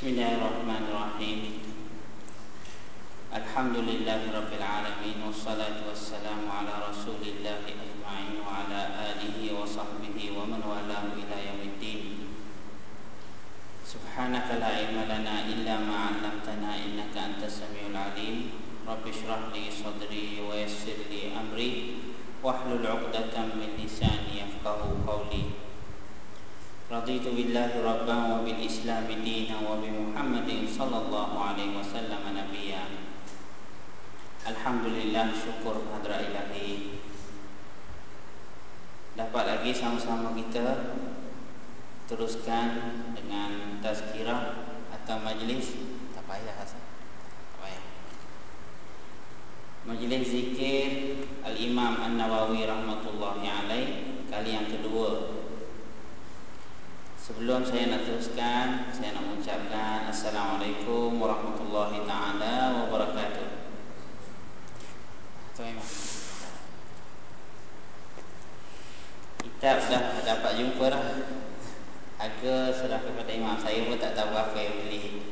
بسم الله الرحمن الرحيم. الحمد لله رب العالمين والصلاة والسلام على رسول الله أجمعين وعلى آله وصحبه ومن والاه إلى يوم الدين. سبحانك لا علم لنا إلا ما علمتنا إنك أنت السميع العليم. رب اشرح لي صدري ويسر لي أمري واحلل عقدة من لساني يفقه قولي. رضيت بالله ربا وبالإسلام دينا وبمحمد صلى الله عليه وسلم نبيا Alhamdulillah syukur hadra ilahi Dapat lagi sama-sama kita Teruskan dengan tazkirah atau majlis Tak payah Hasan Tak payah Majlis zikir Al-Imam An-Nawawi Rahmatullahi Alaih Kali yang kedua Sebelum saya nak teruskan, saya nak mengucapkan Assalamualaikum warahmatullahi taala wabarakatuh. Terima Kita sudah dapat jumpa dah. Harga sudah kepada imam. Saya pun tak tahu apa yang beli.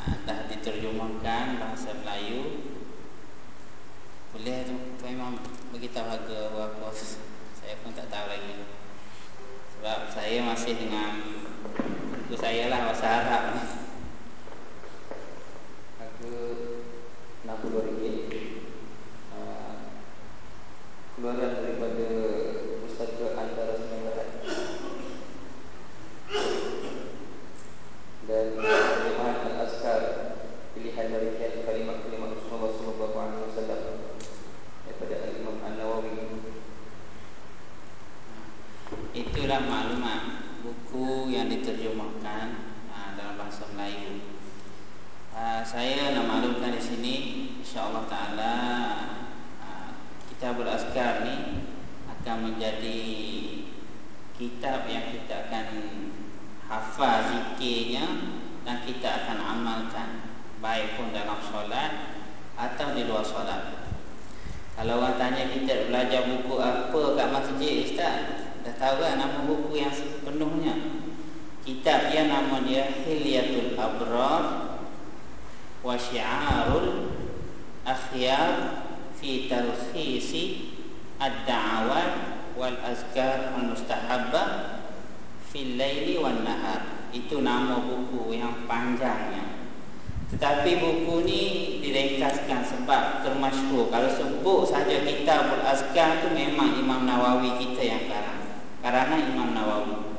Ha, dah diterjemahkan bahasa Melayu. Boleh tu, tu imam beritahu harga berapa. Saya pun tak tahu lagi. Sebab saya masih dengan buku saya lah bahasa Arab ni. Aku nak keluar lagi. Keluaran daripada Pustaka Antara Semangat Dan Terjemahan Al-Azkar Pilihan dari Kiat Kalimat-Kalimat Rasulullah SAW Daripada Al-Imam An-Nawawi Itulah maklumat yang diterjemahkan uh, dalam bahasa Melayu. Uh, saya nak maklumkan di sini, insya-Allah taala uh, kitab al-azkar ni akan menjadi kitab yang kita akan hafal zikirnya dan kita akan amalkan baik pun dalam solat atau di luar solat. Kalau orang tanya kita belajar buku apa kat masjid ustaz, Dah tahu kan nama buku yang sepenuhnya Kitab dia nama dia Hilyatul Abrar Wa Syiarul Akhyar Fi Talkhisi Ad-Da'awat Wal Azkar Al-Mustahabah Fil Layli Wal Nahar. Itu nama buku yang panjangnya. Tetapi buku ni diringkaskan sebab termasyhur. Kalau sebut saja Kitabul Azkar tu memang Imam Nawawi kita yang karang. Karena Imam Nawawi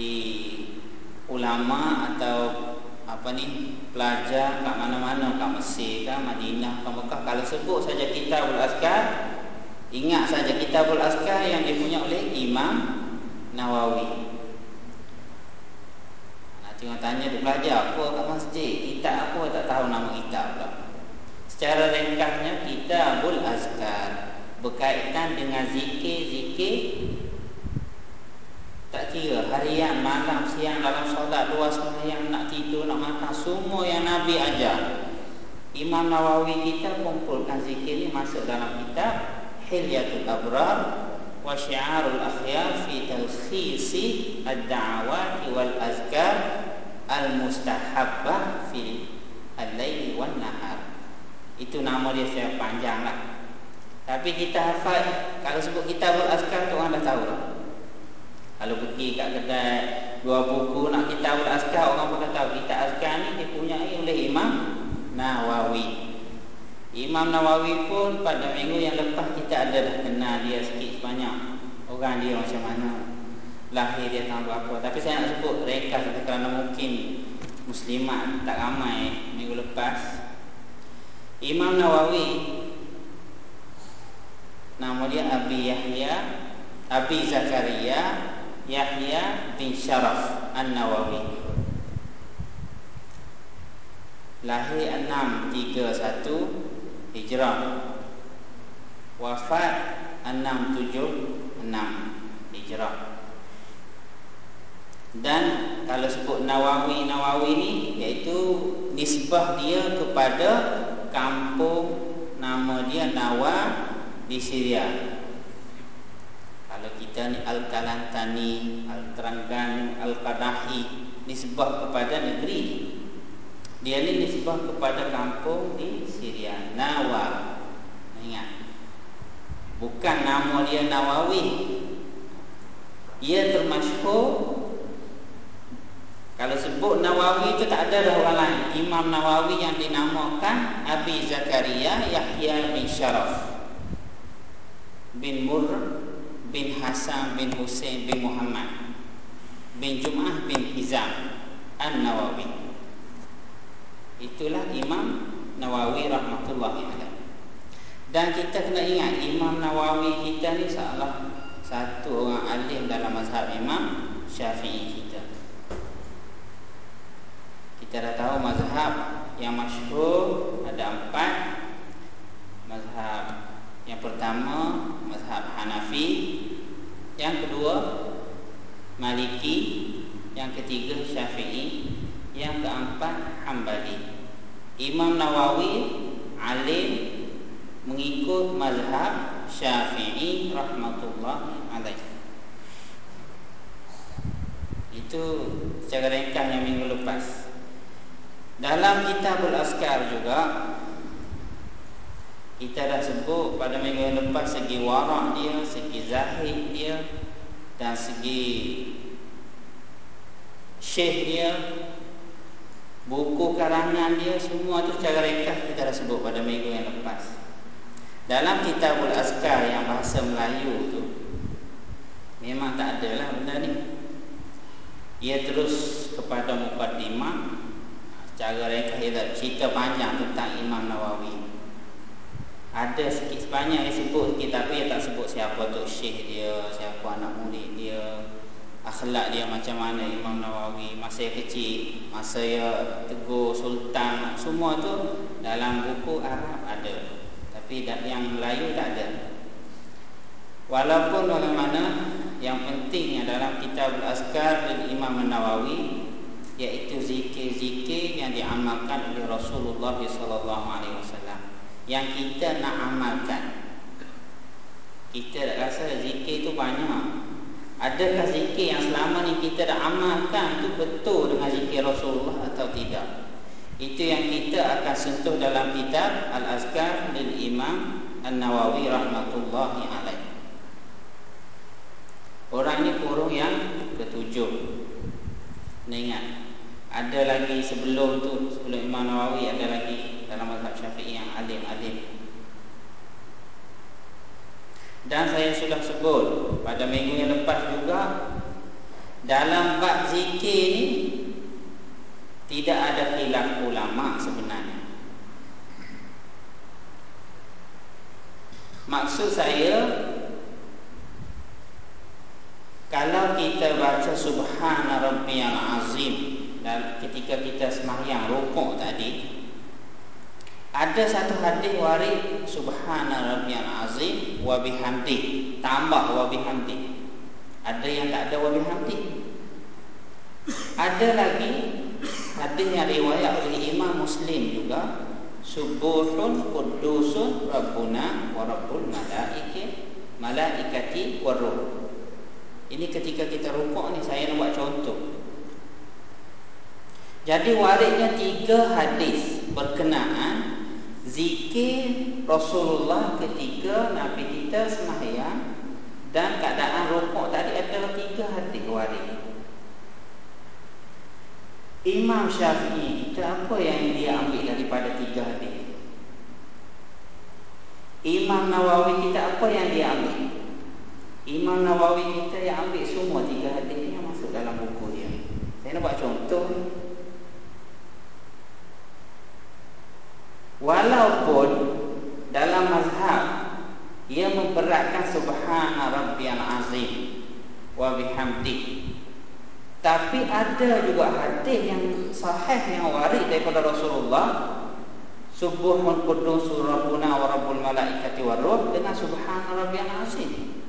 di ulama atau apa ni pelajar kat mana-mana kat Mesir ke Madinah ke Mekah kalau sebut saja Kitabul Azkar ingat saja Kitabul Azkar yang dipunya oleh Imam Nawawi. Nah, tengok tanya dia belajar apa kat masjid kitab apa tak tahu nama kitab pula. Secara ringkasnya Kitabul Azkar berkaitan dengan zikir-zikir tak kira harian, malam, siang dalam solat, luar sembahyang, nak tidur, nak makan, semua yang Nabi ajar. Imam Nawawi kita kumpulkan zikir ini masuk dalam kitab Hilyatul Abrar wa Syiarul Akhyar fi Talkhisi Ad-Da'awat wal Azkar Al-Mustahabbah fi Al-Laili wal Nahar. Itu nama dia saya panjanglah. Tapi kita hafal Kalau sebut kita beraskar tu orang dah tahu lah Kalau pergi kat kedai Dua buku nak kita beraskar Orang pun tahu. Kita askar ni dipunyai oleh Imam Nawawi. Imam Nawawi pun pada minggu yang lepas Kita ada dah kenal dia sikit sebanyak. Orang dia macam mana. Lahir dia tahun berapa. Tapi saya nak sebut ringkas Kerana mungkin Muslimat tak ramai minggu lepas. Imam Nawawi Nama dia Abi Yahya Abi Zakaria Yahya bin Sharaf An-Nawawi. Lahir 631 Hijrah. Wafat 676 Hijrah. Dan kalau sebut Nawawi Nawawi ni Iaitu nisbah dia kepada Kampung. Nama dia Nawawi di Syria. Kalau kita kita ni Al-Kalantani, Al-Teranggani, Al-Qadahi Nisbah kepada negeri Dia ni nisbah kepada kampung di Syria Nawa Ingat? Bukan nama dia Nawawi. Ia termasyhur. Kalau sebut Nawawi itu tak ada dah orang lain. Imam Nawawi yang dinamakan Abi Zakaria Yahya bin Sharaf Bin Murrah bin Hasan bin Hussein bin Muhammad bin Jum'ah bin Hizam An-Nawawi. Itulah Imam Nawawi rahmatullahi alaih Dan kita kena ingat Imam Nawawi kita ni salah satu orang alim dalam mazhab Imam Syafi'i kita. Kita dah tahu mazhab yang masyhur ada empat. Mazhab yang pertama mazhab Hanafi, yang kedua Maliki, yang ketiga Syafi'i, yang keempat Hambali. Imam Nawawi alim mengikut mazhab Syafi'i rahmatullah alaih. Itu secara ringkas yang minggu lepas. Dalam kitabul askar juga kita dah sebut pada minggu yang lepas segi warak dia, segi zahid dia dan segi syekh dia, buku karangan dia semua tu secara ringkas kita dah sebut pada minggu yang lepas. Dalam kitabul askar yang bahasa Melayu tu memang tak ada lah benda ni. Ia terus kepada mukadimah secara ringkas dia cerita panjang tentang Imam Nawawi ada sikit sebanyak yang sebut sikit tapi dia tak sebut siapa tu syekh dia, siapa anak murid dia, akhlak dia macam mana Imam Nawawi masa dia kecil, masa dia tegur sultan, semua tu dalam buku Arab ada. Tapi yang Melayu tak ada. Walaupun bagaimana yang penting dalam kitab Al-Azkar dan Imam Nawawi iaitu zikir-zikir yang diamalkan oleh Rasulullah sallallahu alaihi wasallam yang kita nak amalkan. Kita rasa zikir itu banyak. Adakah zikir yang selama ni kita dah amalkan tu betul dengan zikir Rasulullah atau tidak? Itu yang kita akan sentuh dalam kitab Al-Azkar lil Imam An-Nawawi rahmatullahi alaih. Orang ni kurung yang ketujuh. Ingat, ada lagi sebelum tu, sebelum Imam Nawawi ada lagi dalam mazhab syafi'i yang alim-alim. Dan saya sudah sebut pada minggu yang lepas juga dalam bab zikir ni tidak ada khilaf ulama sebenarnya. Maksud saya kalau kita baca subhana rabbiyal azim dan ketika kita sembahyang rukuk tadi ada satu hadis warid subhana rabbiyal azim wa bihamdi tambah wa bihamdi. Ada yang tak ada wa bihamdi. Ada lagi hadis yang riwayat oleh Imam Muslim juga subuhun qudusun rabbuna wa rabbul malaikati malaikati waruh. Ini ketika kita rukuk ni saya nak buat contoh. Jadi waridnya tiga hadis berkenaan zikir Rasulullah ketika Nabi kita sembahyang dan keadaan rukuk tadi ada tiga hadis waris. Imam Syafi'i kita apa yang dia ambil daripada tiga hadis? Imam Nawawi kita apa yang dia ambil? Imam Nawawi kita yang ambil semua tiga hadis yang masuk dalam buku dia. Saya nak buat contoh Walaupun dalam mazhab ia memberatkan subhana rabbiyal azim wa bihamdi. Tapi ada juga hadis yang sahih yang warid daripada Rasulullah Subuhun qudus rabbuna wa rabbul malaikati waruh dengan subhana rabbiyal azim.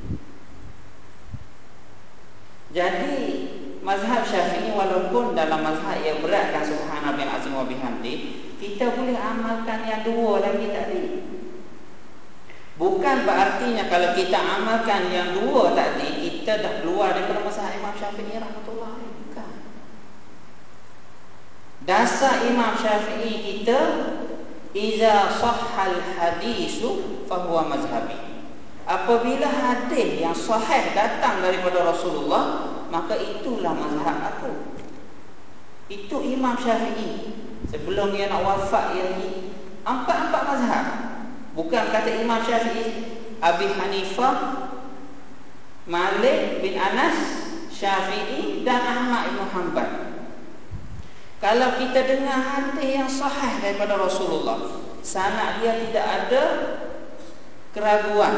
Jadi mazhab Syafi'i walaupun dalam mazhab ia beratkan subhana rabbiyal azim wa bihamdi kita boleh amalkan yang dua lagi tadi. Bukan berartinya kalau kita amalkan yang dua tadi, kita dah keluar daripada mazhab Imam Syafi'i rahmatullah bukan. Dasar Imam Syafi'i kita iza sahhal hadisu fahuwa mazhabi. Apabila hadis yang sahih datang daripada Rasulullah maka itulah mazhab aku itu Imam Syafi'i. Sebelum dia nak wafat ia empat-empat mazhab. Bukan kata Imam Syafi'i Abi Hanifah Malik bin Anas Syafi'i dan Ahmad bin Hanbal. Kalau kita dengar hadis yang sahih daripada Rasulullah sanak dia tidak ada keraguan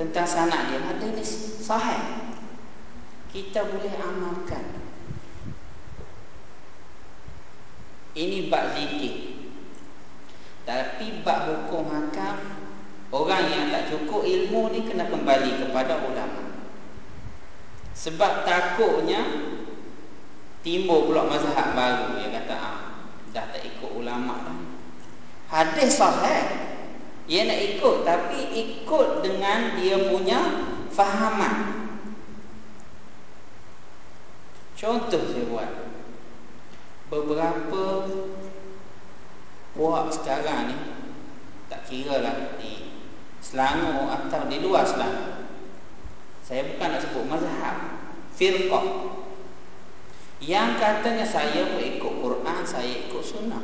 tentang sanak dia. Hadis ini sahih. Kita boleh amalkan ini bab zikir tapi bab hukum hakam orang yang tak cukup ilmu ni kena kembali kepada ulama sebab takutnya timbul pula mazhab baru dia kata ah dah tak ikut ulama dah. Hadis sahih. Dia nak ikut tapi ikut dengan dia punya fahaman. Contoh saya buat. Beberapa puak sekarang ni tak kira lah di Selangor atau di luar Selangor. Saya bukan nak sebut mazhab firqah. Yang katanya saya ikut Quran saya ikut sunnah.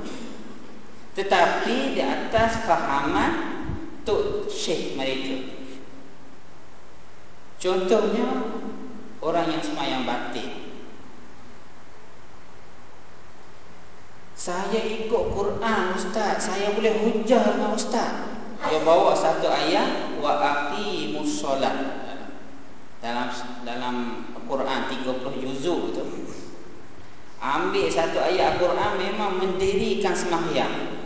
Tetapi di atas fahaman tok syekh mereka. Contohnya orang yang semayang batin saya ikut Quran ustaz. Saya boleh hujah dengan ustaz. Dia bawa satu ayat wa aqimus solat dalam dalam Quran 30 juzuk tu. Ambil satu ayat Quran memang mendirikan sembahyang.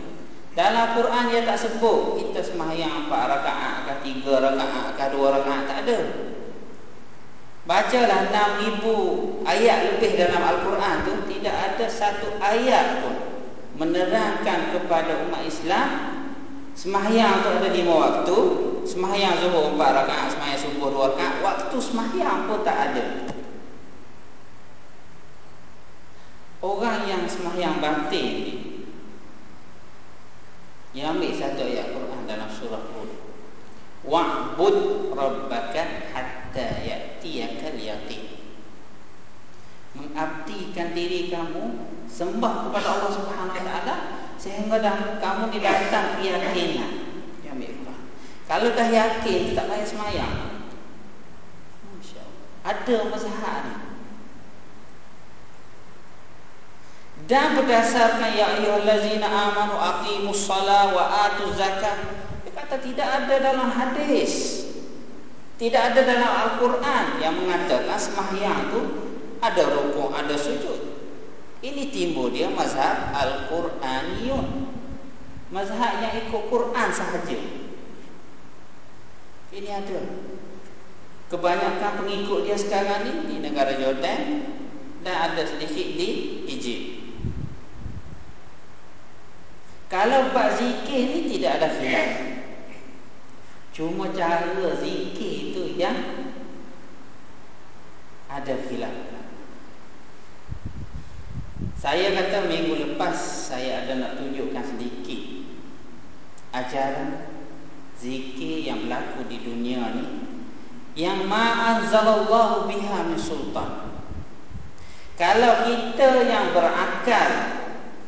Dalam Quran dia tak sebut kita sembahyang 4 rakaat ke 3 rakaat ke 2 rakaat tak ada. Bacalah 6000 ayat lebih dalam Al-Quran tu tidak ada satu ayat pun menerangkan kepada umat Islam sembahyang tu ada lima waktu Semayang zuhur empat rakaat, semayang subuh dua rakaat, waktu semayang pun tak ada. Orang yang semayang batin ni, yang ambil satu ayat Quran dalam surah Hud. Wa'bud rabbaka hatta ya'tiyakal yaqin. Mengabdikan diri kamu sembah kepada Allah Subhanahu wa taala sehingga dah kamu didatang keyakinan. Kalau dah yakin tak payah semayang. Ada mazhab ni. Dan berdasarkan ya ayyuhallazina amanu aqimus shalah wa atuz. Dia kata tidak ada dalam hadis. Tidak ada dalam Al-Quran yang mengatakan semayang tu ada rukuk, ada sujud. Ini timbul dia mazhab Al-Quraniyun. Mazhab yang ikut Quran sahaja. Ini ada. Kebanyakan pengikut dia sekarang ni di negara Jordan dan ada sedikit di Egypt. Kalau bab zikir ni tidak ada khilaf. Cuma cara zikir itu yang ada khilaf. Saya kata minggu lepas saya ada nak tunjukkan sedikit ajaran zikir yang berlaku di dunia ni yang ma'anzalallahu biha min sultan. Kalau kita yang berakal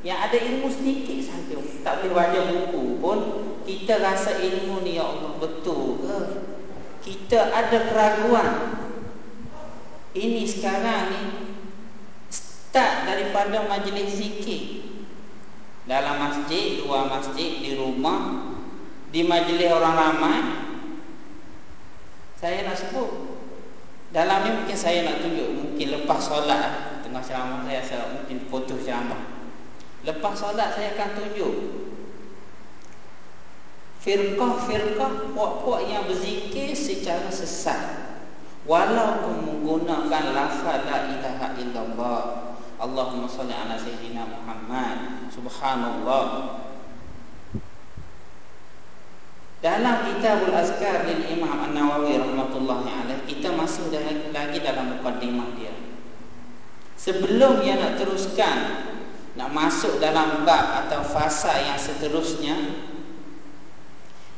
yang ada ilmu sedikit saja tak boleh baca buku pun kita rasa ilmu ni ya Allah betul ke? Kita ada keraguan. Ini sekarang ni start daripada majlis zikir. Dalam masjid, luar masjid, di rumah di majlis orang ramai saya nak sebut. Dalam ni mungkin saya nak tunjuk mungkin lepas solat tengah ceramah saya saya mungkin foto ceramah. Lepas solat saya akan tunjuk. Firqah-firqah puak-puak yang berzikir secara sesat. Walaupun menggunakan lafaz la ilaha illallah Allahumma salli ala sayyidina Muhammad subhanallah Dalam Kitabul Azkar dari Imam An-Nawawi rahmatullahi alaih kita masih lagi dalam mukadimah dia. Sebelum dia nak teruskan nak masuk dalam bab atau fasa yang seterusnya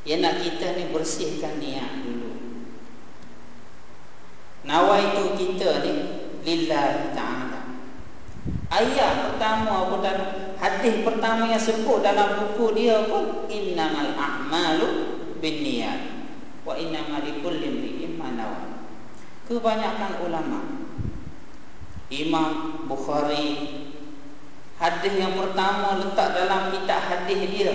dia nak kita ni bersihkan niat dulu. Nawaitu kita ni lillahi ta'ala. Ayat pertama apa dan hadis pertama yang sebut dalam buku dia pun innamal a'malu binniyat wa innamal likulli imrin ma nawa. Kebanyakan ulama Imam Bukhari hadis yang pertama letak dalam kitab hadis dia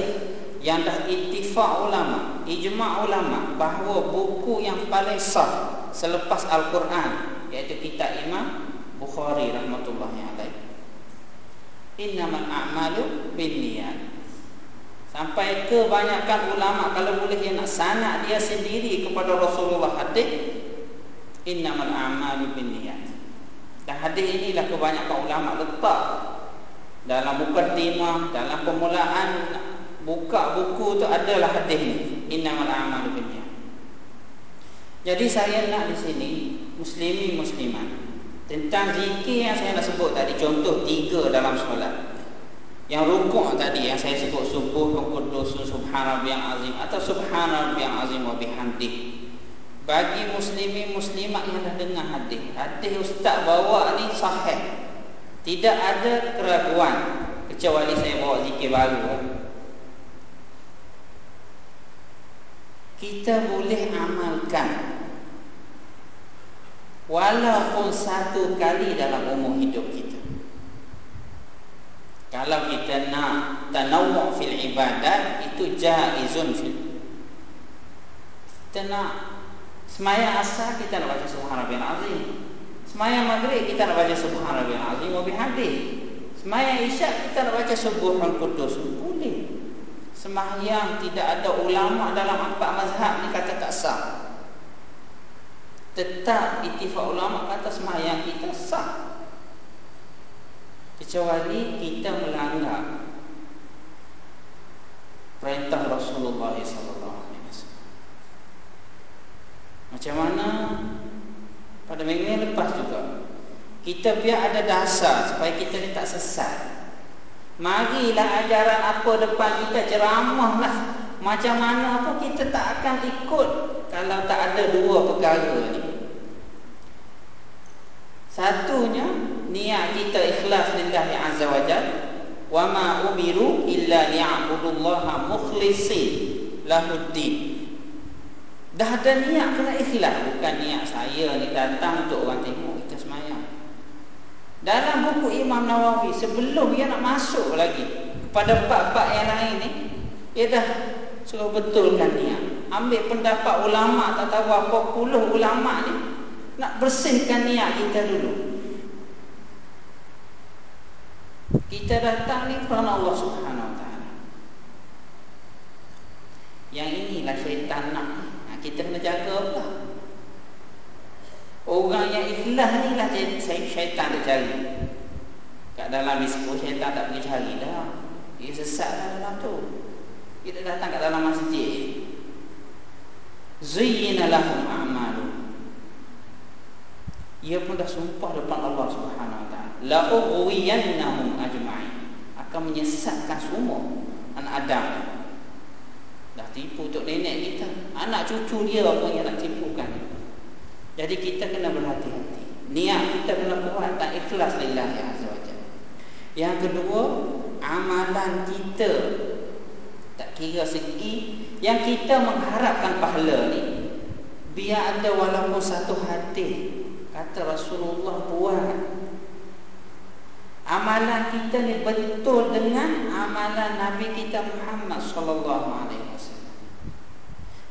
yang dah ittifaq ulama, ijma' ulama bahawa buku yang paling sah selepas Al-Quran iaitu kitab Imam Bukhari rahmatullahi alaih. Innamal a'malu binniyat. Sampai kebanyakan ulama kalau boleh dia nak sanak dia sendiri kepada Rasulullah hadis innamal a'malu binniyat. Dan hadis inilah kebanyakan ulama letak dalam mukaddimah, dalam permulaan buka buku tu adalah hadis ni. Innamal a'malu binniyat. Jadi saya nak di sini muslimi muslimat tentang zikir yang saya nak sebut tadi contoh tiga dalam solat. Yang rukuk tadi yang saya sebut subuh qudus subhanarabbiyal azim atau subhanarabbiyal azim wa bihamdi. Bagi muslimi muslimat yang dah dengar hadis, hadis ustaz bawa ni sahih. Tidak ada keraguan kecuali saya bawa zikir baru. Kita boleh amalkan walaupun satu kali dalam umur hidup kita. Kalau kita nak tanawwu fil ibadat itu jaizun fil kita nak semaya asar kita nak baca subhanallah azim Semayang maghrib kita nak baca subhanallah azim wa bihamdi. Semayang isyak kita nak baca subuhul qudus. Boleh. Semayang tidak ada ulama dalam empat mazhab ni kata tak sah. Tetap ittifaq ulama kata semayang kita sah. Kecuali kita melanggar perintah Rasulullah wasallam. Macam mana pada minggu yang lepas juga kita biar ada dasar supaya kita ni tak sesat marilah ajaran apa depan kita ceramahlah macam mana pun kita tak akan ikut kalau tak ada dua perkara ni. Satunya niat kita ikhlas lillahi azza wajalla wa ma umiru illa liya'budullaha mukhlishin lahuddin. Dah ada niat kena ikhlas. Bukan niat saya ni datang untuk orang tengok kita semayang. Dalam buku Imam Nawawi Sebelum dia nak masuk lagi Kepada bab-bab yang lain ni Dia dah suruh betulkan niat Ambil pendapat ulama' tak tahu apa puluh ulama' ni Nak bersihkan niat kita dulu Kita datang ni kerana Allah subhanahu wa ta'ala Yang inilah syaitan nak kita kena jaga pula. Orang yang ikhlas ni lah syaitan tak cari. Kat dalam disco syaitan tak pergi cari dah. Dia sesat dalam tu. Dia datang kat dalam masjid. Zuyyina lahum a'malu. Ia pun dah sumpah depan Allah Subhanahu wa taala. La ughwiyannahum ajma'in. Akan menyesatkan semua anak Adam Dah tipu untuk nenek kita Anak cucu dia apa yang nak tipukan Jadi kita kena berhati-hati Niat kita kena kuat dan ikhlas lillahi azza wa Yang kedua Amalan kita Tak kira segi Yang kita mengharapkan pahala ni Biar ada walaupun satu hati Kata Rasulullah buat Amalan kita ni betul dengan amalan Nabi kita Muhammad sallallahu alaihi wasallam.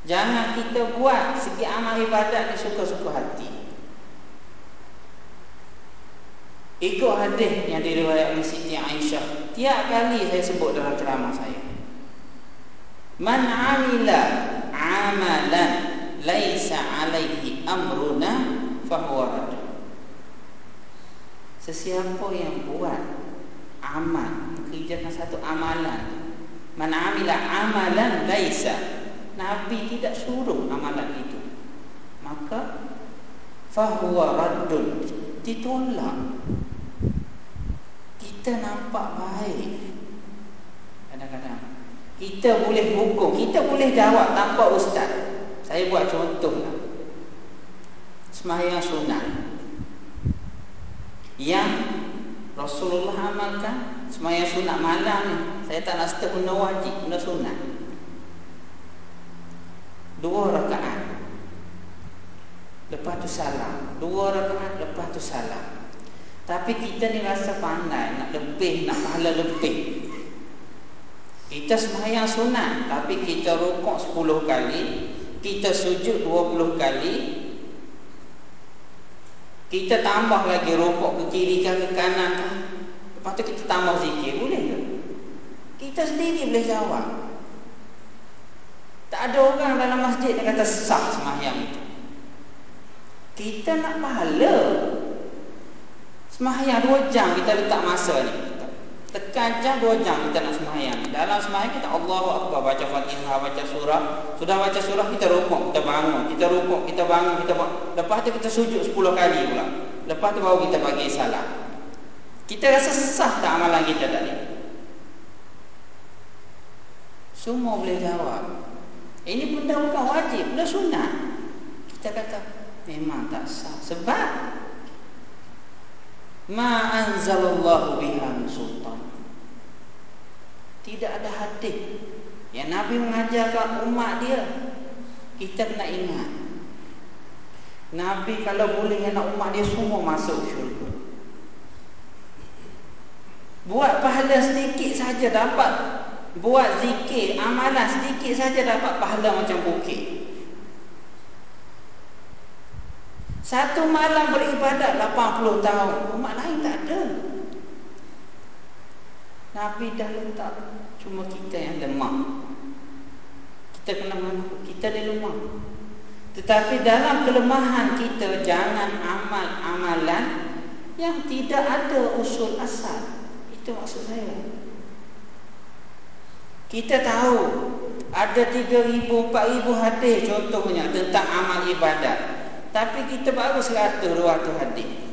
Jangan kita buat segi amal ibadat ni suka-suka hati. Ikut hadis yang diriwayatkan Siti Aisyah, tiap kali saya sebut dalam ceramah saya. Man 'amila 'amalan laisa 'alaihi amruna fahuwa rad. Sesiapa yang buat amal Mengerjakan satu amalan Man amila amalan laisa Nabi tidak suruh amalan itu. Maka fahuwa raddun ditolak. Kita nampak baik. Kadang-kadang kita boleh hukum, kita boleh jawab tanpa ustaz. Saya buat contoh lah. Semayang sunat. Yang Rasulullah amalkan semayang sunat malam ni. Saya tak nak step benda wajib, benda sunat. Dua rakaat. Lepas tu salam. Dua rakaat lepas tu salam. Tapi kita ni rasa pandai nak lebih, nak pahala lebih. Kita semayang sunat Tapi kita rukuk 10 kali Kita sujud 20 kali Kita tambah lagi rukuk ke kiri ke ke kanan Lepas tu kita tambah zikir Boleh ke? Kita sendiri boleh jawab. Tak ada orang dalam masjid yang kata sah semayang itu. Kita nak pahala. Semayang 2 jam kita letak masa ni Tekan jam dua jam kita nak semayang Dalam semayang kita Allah Akbar Baca fatihah, baca surah. Sudah baca surah kita rukuk, kita bangun. Kita rukuk, kita bangun, kita bangun Lepas tu kita sujud sepuluh kali pula. Lepas tu baru kita bagi salam Kita rasa sah tak amalan kita tadi? Semua boleh jawab. Ini benda bukan wajib, benda sunat. Kita kata Memang tak sah. Sebab Ma anzalallahu biha sultan tidak ada hadis yang Nabi mengajarkan umat dia. Kita kena ingat. Nabi kalau boleh nak umat dia semua masuk syurga. Buat pahala sedikit saja dapat buat zikir, amalan sedikit saja dapat pahala macam bukit. Satu malam beribadat 80 tahun, umat lain tak ada. Nabi dah letak Cuma kita yang lemah. Kita kena mengaku Kita ni lemah Tetapi dalam kelemahan kita Jangan amal amalan Yang tidak ada usul asal. Itu maksud saya. Kita tahu Ada 3,000, 4,000 hadis Contohnya tentang amal ibadat Tapi kita baru 100, 200 hadis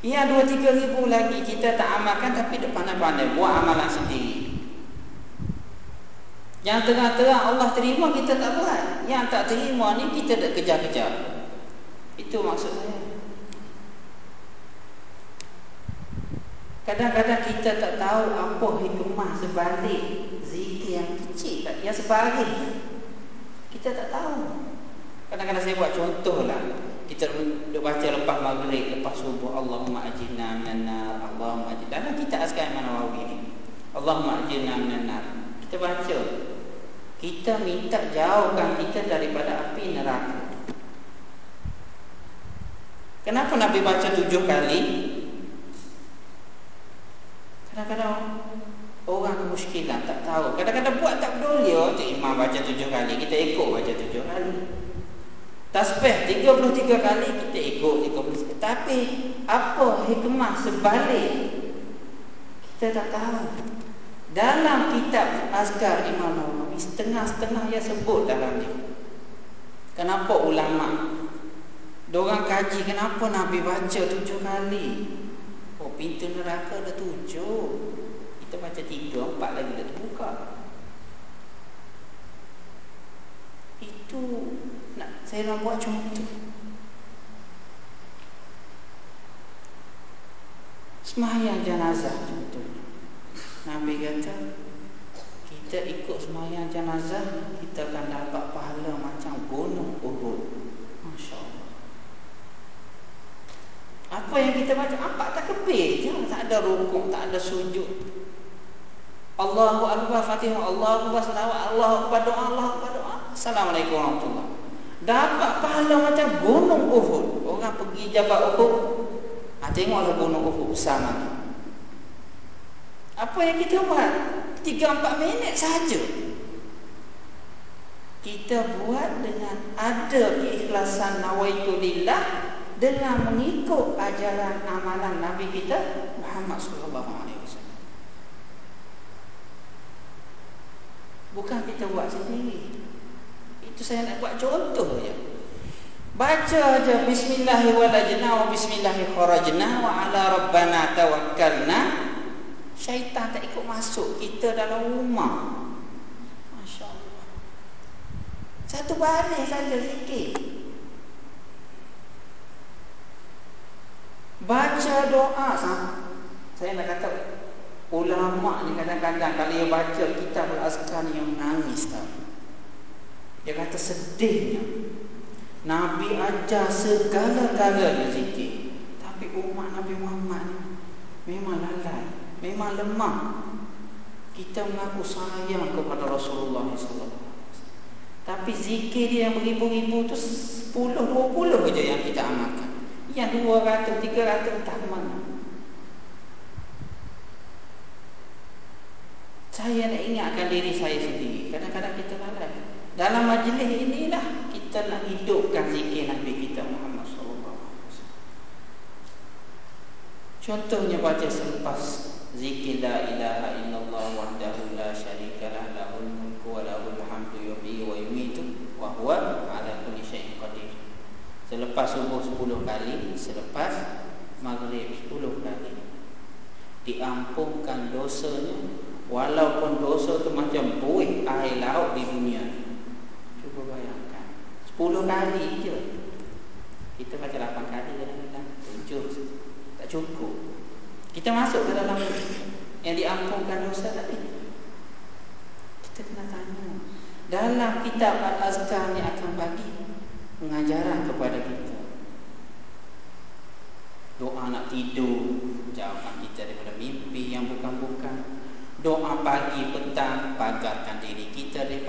yang dua tiga ribu lagi kita tak amalkan tapi dia pandai-pandai buat amalan sendiri. Yang tengah-tengah Allah terima kita tak buat. Yang tak terima ni kita tak kejar-kejar. Itu maksud saya. Kadang-kadang kita tak tahu apa hikmah sebalik zikir yang kecil yang sebalik. Kita tak tahu. Kadang-kadang saya buat contoh lah kita duk baca lepas maghrib lepas subuh Allahumma ajirna minan nar Allahumma ajirna. Dalam kitab azkar Imam Nawawi ni. Allahumma ajirna minan nar. Kita baca. Kita minta jauhkan kita daripada api neraka. Kenapa Nabi baca tujuh kali? Kadang-kadang orang kemuskilan tak tahu. Kadang-kadang buat tak peduli. Oh, imam baca tujuh kali. Kita ikut baca tujuh kali Tasbih 33 kali kita ikut 33 Tapi apa hikmah sebalik? Kita tak tahu. Dalam kitab Azkar Imam Nawawi Setengah-setengah yang sebut dalam ni Kenapa ulama? Diorang kaji kenapa Nabi baca tujuh kali? Oh pintu neraka ada tujuh. Kita baca tiga, empat lagi dah terbuka Itu saya nak buat contoh. Semayang jenazah. Nabi kita ikut semayang jenazah kita akan dapat pahala macam gunung Uhud. Masya-Allah. Apa yang kita baca apa tak kepih je, tak ada rukuk, tak ada sujud. Allahu akbar Fatihah, Allahu akbar selawat, Allahu akbar doa, Allahu akbar doa. Assalamualaikum warahmatullahi Dapat pahala macam gunung Uhud. Orang pergi Jabal Uhud. Ha, tengoklah gunung Uhud bersama. Apa yang kita buat? 3-4 minit saja. Kita buat dengan ada keikhlasan nawaitu lillah dengan mengikut ajaran amalan Nabi kita Muhammad sallallahu alaihi wasallam. Bukan kita buat sendiri. Itu saya nak buat contoh je. Baca aja bismillahirrahmanirrahim wa bismillahirrahmanirrahim wa ala rabbana tawakkalna. Syaitan tak ikut masuk kita dalam rumah. Masya-Allah. Satu baris saja zikir. Baca doa Saya nak kata Ulama ni kadang-kadang Kalau dia baca kitab al-azkar ni Yang menangis tau Dia kata sedihnya. Nabi ajar segala-gala zikir. Tapi umat Nabi Muhammad Memang lalai Memang lemah. Kita mengaku sayang kepada Rasulullah SAW Tapi zikir dia yang beribu-ribu tu Sepuluh, dua puluh je yang kita amalkan. Yang dua ratus, tiga ratus tak mana. Saya nak ingatkan diri saya sendiri. Kadang-kadang kita lalai Dalam majlis inilah Kita nak hidupkan zikir Nabi kita Muhammad SAW Contohnya baca selepas Zikir la ilaha illallah wahdahu la syarikalah lahul mulku wa lahul hamdu yuhyi wa yumitu wa huwa ala kulli syai'in qadir. Selepas subuh 10 kali Selepas maghrib 10 kali. Diampunkan dosanya Walaupun dosa itu macam buih air laut di dunia Cuba bayangkan 10 kali je. Kita baca 8 kali kadang-kadang 7 Tak cukup. Kita masuk ke dalam Yang diampunkan dosa tadi. Kita kena tanya. Dalam kitab Al-Azkar ni akan bagi pengajaran kepada kita. Doa nak tidur. Jauhkan kita daripada mimpi yang bukan-bukan. Doa pagi petang kita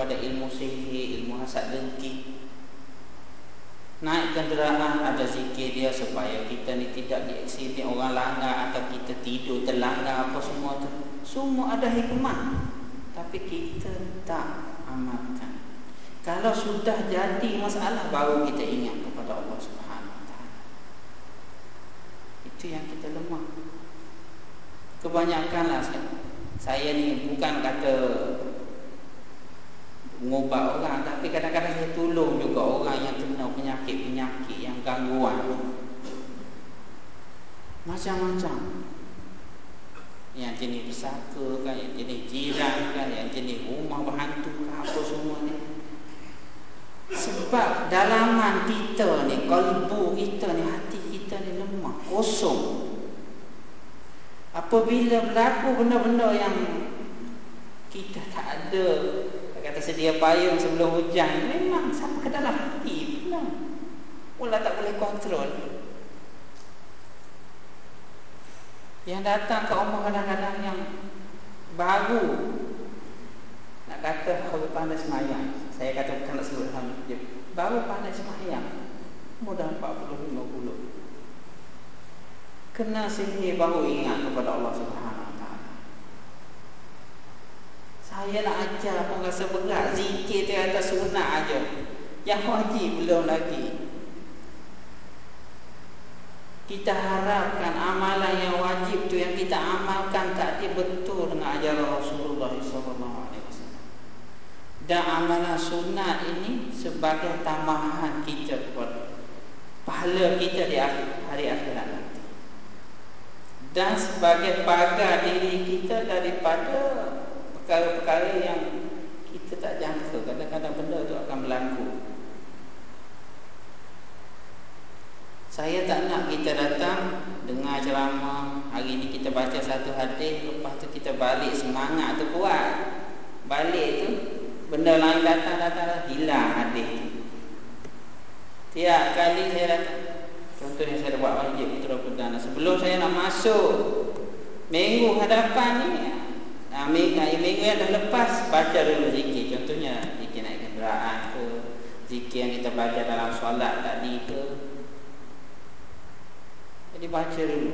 daripada ilmu sihir ilmu hasad dengki. Naik kenderaan ada zikir dia supaya kita ni tidak diaksidi orang langgar atau kita tidur terlanggar apa semua tu. Semua ada hikmah. Tapi kita tak amalkan. Kalau sudah jadi masalah baru kita ingat kepada Allah Subhanahu Taala. Itu yang kita lemah. Kebanyakanlah saya ni bukan kata mengubah orang tapi kadang-kadang saya tolong juga orang yang kena penyakit-penyakit yang gangguan. Macam-macam. Yang jenis pesaka kan, yang jenis jiran kan, yang jenis rumah berhantu kan, apa semua ni. Sebab dalaman kita ni, kalbu kita ni, hati kita ni lemah, kosong. Apabila berlaku benda-benda yang kita tak ada, sedia payung sebelum hujan, memang sampai ke dalam hati. Pula. Pula tak boleh kontrol. Yang datang ke rumah kadang-kadang yang baru. Nak kata kalau panas semayang saya kata bukan nak sebut baru pandai sembahyang mudah 40 50 kena sini baru ingat kepada Allah Subhanahu saya nak ajar pun rasa berat zikir di atas sunnah aja. Yang wajib belum lagi. Kita harapkan amalan yang wajib tu yang kita amalkan tadi betul dengan ajaran Rasulullah SAW dan amalan sunat ini sebagai tambahan kita kepada pahala kita di hari akhirat nanti. Dan sebagai pagar diri kita daripada perkara-perkara yang kita tak jangka. Kadang-kadang benda itu akan berlaku. Saya tak nak kita datang dengar ceramah Hari ini kita baca satu hadis Lepas tu kita balik semangat tu kuat Balik tu benda lain datang datang hilang hadis tiap kali saya datang contohnya saya buat wajib putra perdana sebelum saya nak masuk minggu hadapan ni minggu, minggu yang dah lepas baca dulu zikir contohnya zikir naik kenderaan ke zikir yang kita baca dalam solat tadi ke jadi baca dulu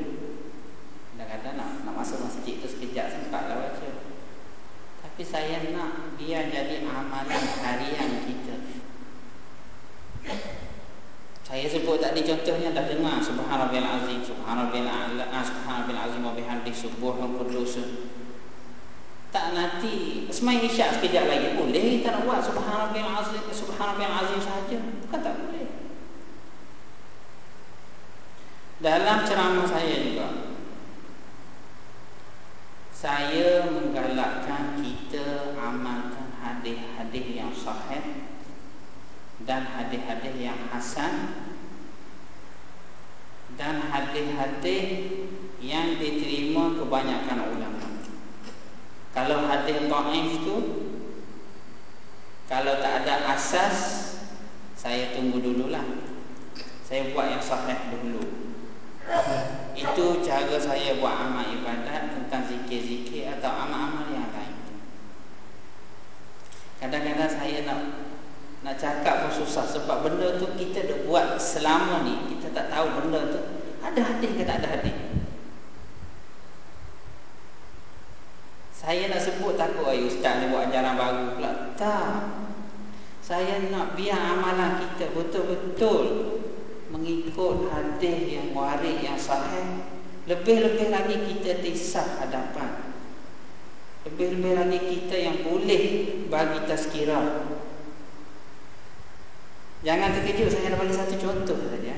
kadang-kadang nak, nak masuk masjid tu sekejap sempat lah baca tapi saya nak dia jadi amalan harian kita. Saya sebut tadi contohnya dah dengar subhanallahil azim subhanallahil a'la ah, subhanallahil azim wa bihamdi subuhul qudus. Tak nanti semain isyak sekejap lagi. Boleh kita nak buat? Subhanallah azim subhanallah azim saja bukan tak boleh. Dalam ceramah saya juga saya menggalakkan kita amalkan hadis-hadis yang sahih dan hadis-hadis yang hasan dan hadis-hadis yang diterima kebanyakan ulama kalau hadis dhaif tu kalau tak ada asas saya tunggu dululah. Saya buat yang sahih dulu. Itu cara saya buat amal ibadat tentang zikir-zikir atau amal-amal yang lain. Kadang-kadang saya nak nak cakap pun susah sebab benda tu kita dah buat selama ni kita tak tahu benda tu ada hadis ke tak ada hadis. Saya nak sebut takut ay ustaz ni buat ajaran baru pula. Tak. Saya nak biar amalan kita betul-betul mengikut hadis yang waris yang sahih. Lebih-lebih lagi kita tisah hadapan. Lebih-lebih lagi kita yang boleh bagi tazkirah. Jangan terkejut saya nak bagi satu contoh saja.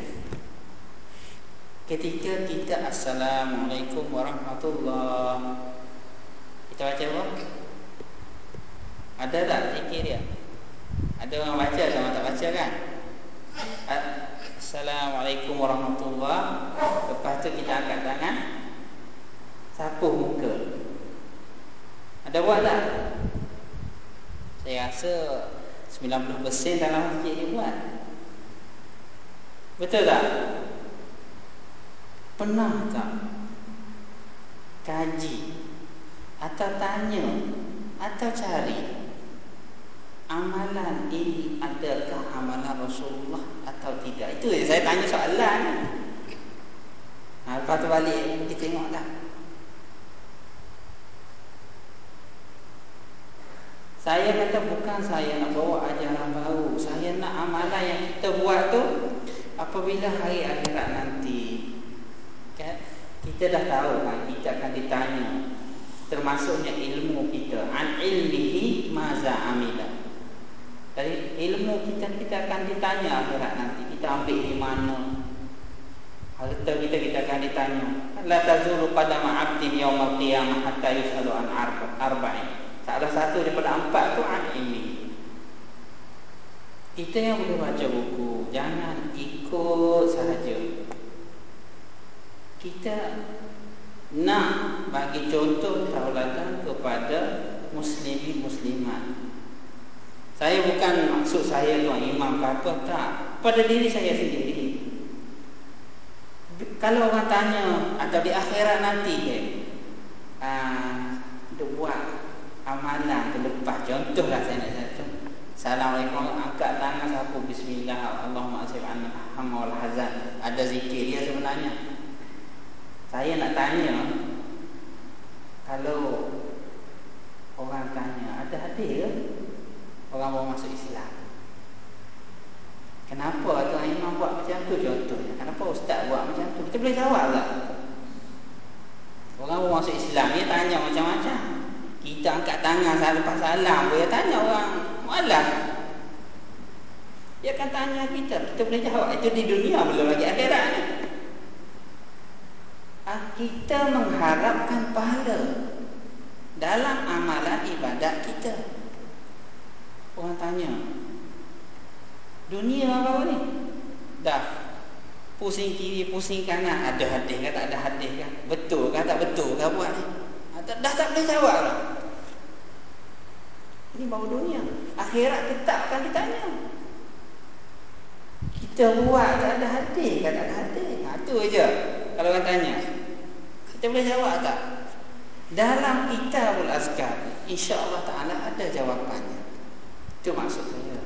Ketika kita Assalamualaikum warahmatullahi kita baca apa? Ada tak zikir dia? Ada orang baca, orang tak baca kan? Assalamualaikum warahmatullahi Lepas tu kita angkat tangan Sapuh muka Ada buat tak? Saya rasa 90% dalam masjid ni buat Betul tak? Pernah tak? Kaji atau tanya atau cari amalan ini adakah amalan Rasulullah atau tidak? Itu yang saya tanya soalan. Ha, lepas tu balik kita tengoklah. Saya kata bukan saya nak bawa ajaran baru. Saya nak amalan yang kita buat tu apabila hari akhirat nanti. Kan? kita dah tahu kan kita akan ditanya termasuknya ilmu kita. An ilmihi maza amila dari ilmu kita kita akan ditanya akhirat nanti. Kita ambil di mana? Harta kita kita akan ditanya. La tazulu qadama 'abdin yaumil qiyamah hatta yus'alu an arba'in. Salah satu daripada empat tu an ilmi. Kita yang boleh baca buku jangan ikut sahaja. Kita nak bagi contoh tauladan kepada muslimin muslimat. Saya bukan maksud saya tuan imam ke apa tak, pada diri saya sendiri. Kalau orang tanya atau di akhirat nanti ke, ah, uh, buat amalan terlepas contohlah saya nak cakap. Assalamualaikum angkat tangan sapu bismillah Allahumma asif hazan ada zikir dia sebenarnya saya nak tanya Kalau Orang tanya Ada hadis ke? Orang mau masuk Islam. Kenapa Tuan Imam buat macam tu contohnya? Kenapa Ustaz buat macam tu? Kita boleh jawab tak? Orang mau masuk Islam Dia tanya macam-macam. Kita angkat tangan saat lepas salam Dia tanya orang Mu'alaf. Dia akan tanya kita Kita boleh jawab. Itu di dunia belum lagi akhirat ni kita mengharapkan pahala dalam amalan ibadat kita. Orang tanya, dunia apa ni? Dah pusing kiri, pusing kanan, ada hadis ke tak ada hadis ke? Betul ke tak betul ke buat ni? Ah, dah, tak boleh jawab lah. Ini baru dunia. Akhirat tetap akan ditanya. Kita buat tak ada hadis ke tak ada hadis? Itu ha, je. Kalau orang tanya. Kita boleh jawab tak? Dalam kitabul azkar InsyaAllah ta'ala ada jawapannya. Itu maksud saya.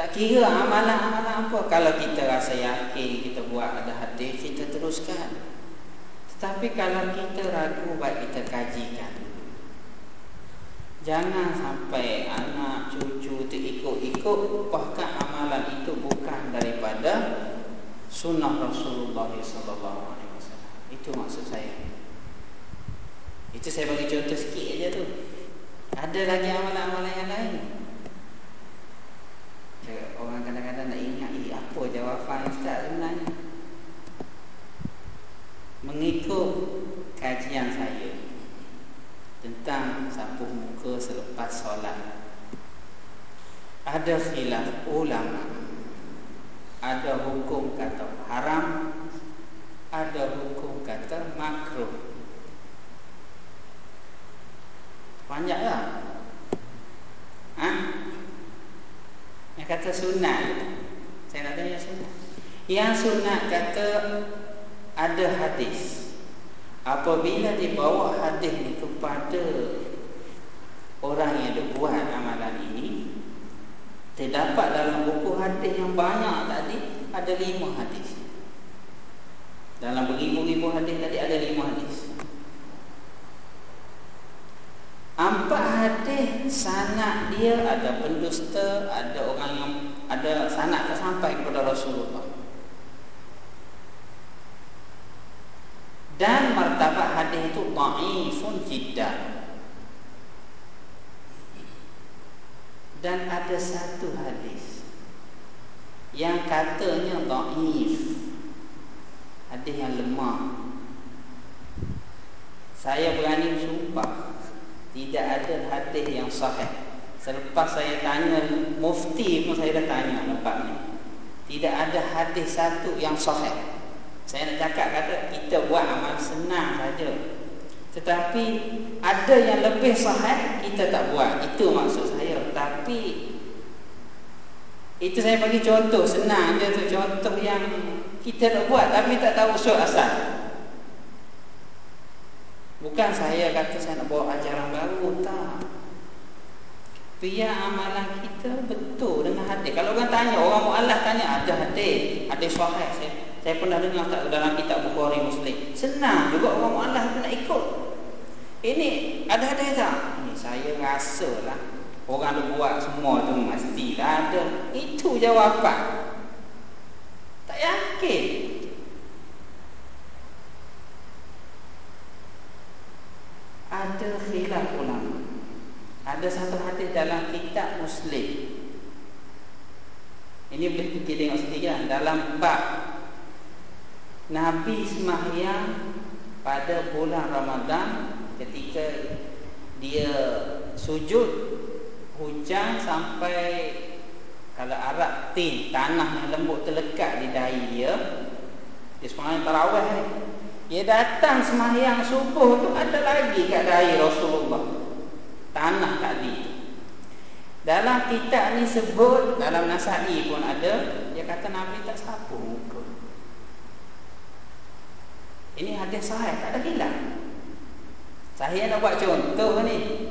Tak kira amalan-amalan apa. Kalau kita rasa yakin Kita buat ada hati Kita teruskan. Tetapi kalau kita ragu Baik kita kajikan. Jangan sampai Anak, cucu itu ikut-ikut Bahkan amalan itu bukan daripada sunnah Rasulullah sallallahu alaihi wasallam. Itu maksud saya. Itu saya bagi contoh sikit aja tu. Ada lagi amalan-amalan yang lain. Orang kadang-kadang nak ingat, eh, apa jawapan Ustaz sebenarnya? Mengikut kajian saya tentang sapu muka selepas solat. Ada khilaf ulama. Ada hukum kata haram, ada hukum kata makruh. Banyak lah ha? Yang kata sunat Saya nak tanya sunat Yang sunat kata Ada hadis Apabila dibawa hadis ni kepada Orang yang ada buat amalan ini Terdapat dalam buku hadis yang banyak tadi Ada lima hadis Dalam beribu-ribu hadis tadi ada lima hadis Empat hadis sanak dia ada pendusta, ada orang yang ada sanak tak sampai kepada Rasulullah. Dan martabat hadis itu dhaifun jiddan. Dan ada satu hadis yang katanya dhaif. Hadis yang lemah. Saya berani sumpah tidak ada hadis yang sahih. Selepas saya tanya mufti pun saya dah tanya lepas ni. Tidak ada hadis satu yang sahih. Saya nak cakap kata kita buat amal senang saja. Tetapi ada yang lebih sahih kita tak buat. Itu maksud saya. Tapi itu saya bagi contoh senang je tu contoh yang kita tak buat tapi tak tahu usul asal. Bukan saya kata saya nak bawa ajaran baru Tak. Biar amalan kita betul dengan hadis. Kalau orang tanya, orang mu'alaf tanya Ada hadis, hadis sahih. Saya, saya pernah dengar tak dalam kitab Bukhari Muslim. Senang juga orang mu'alaf tu nak ikut. Ini ada hadis tak? Ini saya rasa lah Orang tu buat semua tu mestilah ada Itu jawapan Tak yakin ada khilaf ulama. Ada satu hadis dalam kitab Muslim. Ini boleh pergi tengok sendiri lah. Dalam bab Nabi sembahyang pada bulan Ramadan ketika dia sujud hujan sampai kalau Arab tin tanah yang lembut terlekat di dahi dia dia sembahyang tarawih ni dia datang semayang subuh tu ada lagi kat dahi Rasulullah. Tanah tadi. Dalam kitab ni sebut, dalam Nasai pun ada, dia kata Nabi tak sapu muka. Ini hadis sahih, tak ada hilang. Saya nak buat contoh ni.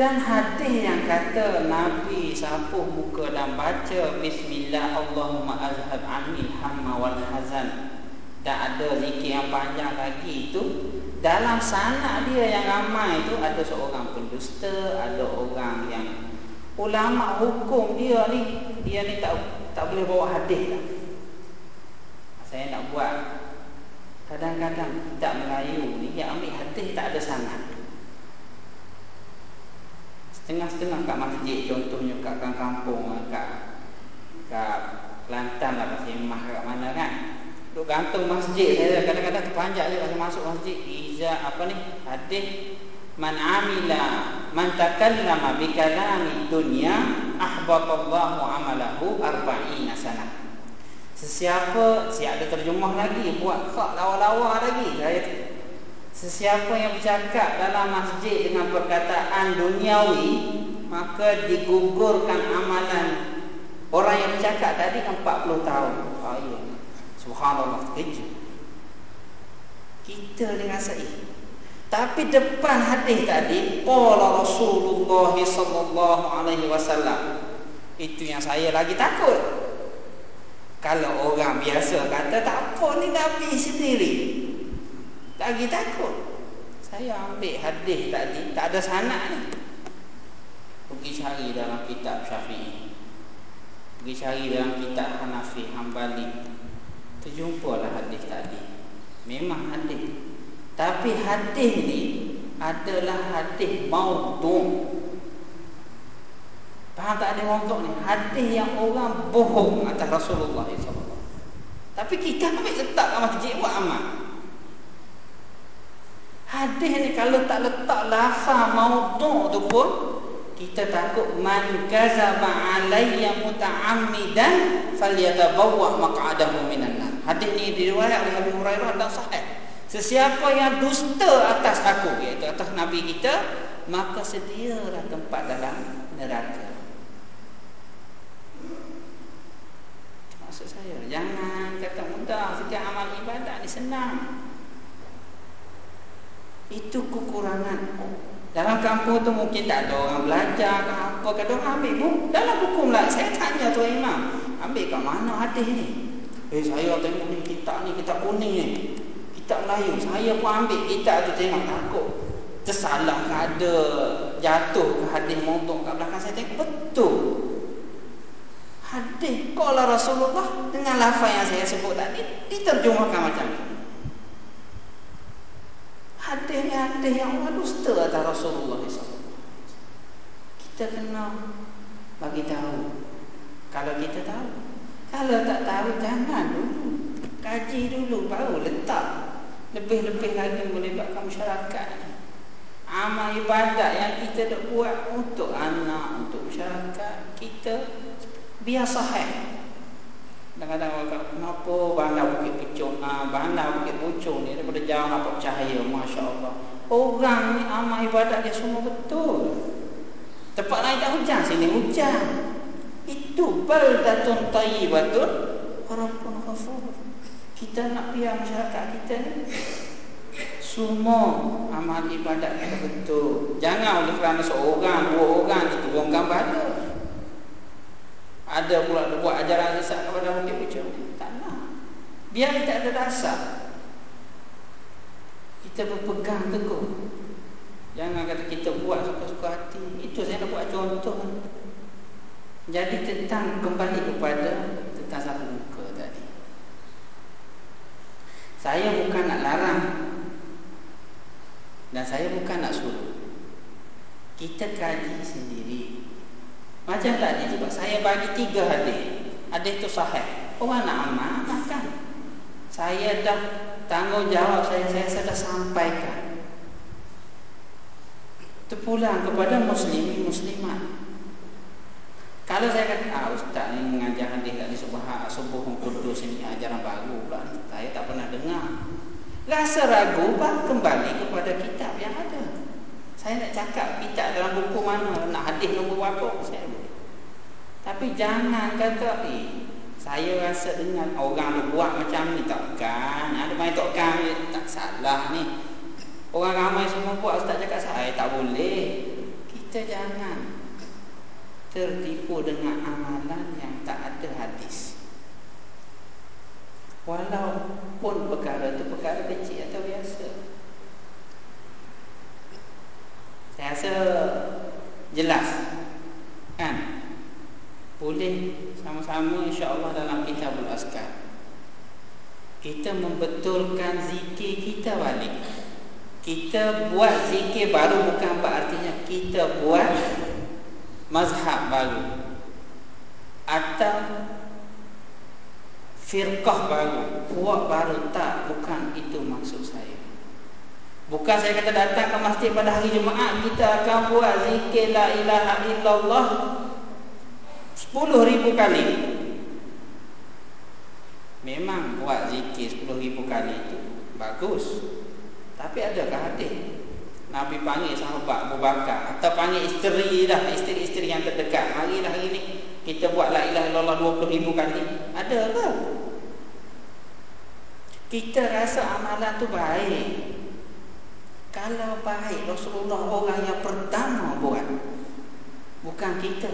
Dan hadis yang kata Nabi sapu muka dan baca Bismillah Allahumma azhab anil hamma wal hazan. Dan ada zikir yang panjang lagi itu. Dalam sana dia yang ramai itu ada seorang pendusta ada orang yang ulama hukum dia ni dia ni tak tak boleh bawa hadis lah. saya nak buat. Kadang-kadang tak Melayu ni yang ambil hadis tak ada sangat setengah-setengah kat masjid contohnya kat kampung kat kat Kelantan lah kat Semah kat mana kan. Duk gantung masjid saya kadang-kadang terpanjak je kalau masuk masjid. Iza apa ni hadis man amila man takallama bi kalami dunya ahbatallahu amalahu arba'ina sana. Sesiapa si ada terjemah lagi buat khak lawa-lawa lagi. Saya sesiapa yang bercakap dalam masjid dengan perkataan duniawi maka digugurkan amalan orang yang bercakap tadi 40 tahun. Ayat Subhanallah. Kerja Kita rasa eh Tapi depan hadis tadi Qala Rasulullah sallallahu alaihi wasallam. Itu yang saya lagi takut. Kalau orang biasa kata Tak apa ni Nabi sendiri Lagi takut Saya ambil hadis tadi Tak ada sanak ni Pergi cari dalam kitab Syafi'i Pergi cari dalam kitab Hanafi Hambali Terjumpalah hadis tadi Memang hadis Tapi hadis ni adalah hadis maudhu. Faham tak ada maudhu ni? Hadis yang orang bohong atas Rasulullah SAW. Tapi kita ambil letak kat masjid buat amal. Hadis ni kalau tak letak lafaz maudhu tu pun kita takut man kazaba alayya muta'ammidan falyatabawwa maq'adahu minan nar. Hadis ni diriwayat oleh Abu Hurairah dan sahih. Sesiapa yang dusta atas aku iaitu atas nabi kita maka sedialah tempat dalam neraka. Maksud saya jangan kata mudah setiap amal ibadah ni senang. Itu kekurangan. Dalam kampung tu mungkin tak ada orang belajar ke apa ke orang ambil buku dalam buku lah. Saya tanya tu imam ambil kat mana hadis ni? Eh saya tengok ni kitab ni kitab kuning ni. Kitab Melayu. Saya pun ambil kitab tu tengok takut tersalah ke ada jatuh ke hadis montok kat belakang saya tengok betul. Hadis kalau Rasulullah dengan lafaz yang saya sebut tadi diterjemahkan macam ni hadis ni hadis yang dusta atas Rasulullah SAW kita kena bagi tahu. Kalau kita tahu. Kalau tak tahu jangan dulu. Kaji dulu baru letak. Lebih-lebih lagi melibatkan masyarakat amal ibadat yang kita nak buat untuk anak untuk masyarakat kita biar sahih kadang-kadang orang kata kenapa bandar bukit pucung ah, bandar bukit pucung ni daripada jauh nampak cahaya Masya Allah orang ni amal ibadat dia semua betul. Tempat lain tak hujan sini hujan. Itu baldatun tayyibatun walaupun ghafur kita nak biar masyarakat kita ni semua amal ibadat yang betul. Jangan oleh kerana seorang, dua orang diturunkan pada. Ada pula buat ajaran sesat kepada bukit pucuk. Tak nak. Biar kita ada dasar. Kita berpegang teguh. Jangan kata kita buat suka-suka hati. Itu saya nak buat contoh. Jadi tentang kembali kepada tentang satu muka. Saya bukan nak larang Dan saya bukan nak suruh Kita kaji sendiri Macam tadi juga Saya bagi tiga hadis. Hadis itu sahih. Orang nak amal, makan Saya dah tanggungjawab saya Saya sudah sampaikan. Terpulang kepada muslimin muslimat. Kalau saya kata, ah ustaz ni mengajar hadis dari subah subuh kudus ini ajaran baru pula Saya tak pernah dengar. Rasa ragu pak kembali kepada kitab yang ada. Saya nak cakap kitab dalam buku mana, nak hadis nombor berapa saya boleh. Tapi jangan kata, eh, saya rasa dengan orang tu buat macam ni takkan. Ada main takkan, tak salah ni. Orang ramai semua buat, ustaz cakap saya tak boleh. Kita jangan tertipu dengan amalan yang tak ada hadis. Walaupun perkara itu perkara kecil atau biasa. Saya rasa jelas. Kan? Boleh sama-sama insya-Allah dalam kitabul askar. Kita membetulkan zikir kita balik. Kita buat zikir baru bukan berartinya kita buat mazhab baru atau firqah baru puak baru tak bukan itu maksud saya bukan saya kata datang ke masjid pada hari Jumaat kita akan buat zikir la ilaha illallah 10 ribu kali. Memang buat zikir 10 ribu kali itu bagus. Tapi adakah hadis? Nabi panggil sahabat Abu Bakar atau panggil isteri dah isteri-isteri yang terdekat. Marilah hari ni kita buat la ilaha illallah 20 ribu kali. Ada ke? Kita rasa amalan tu baik kalau baik Rasulullah orang yang pertama buat bukan kita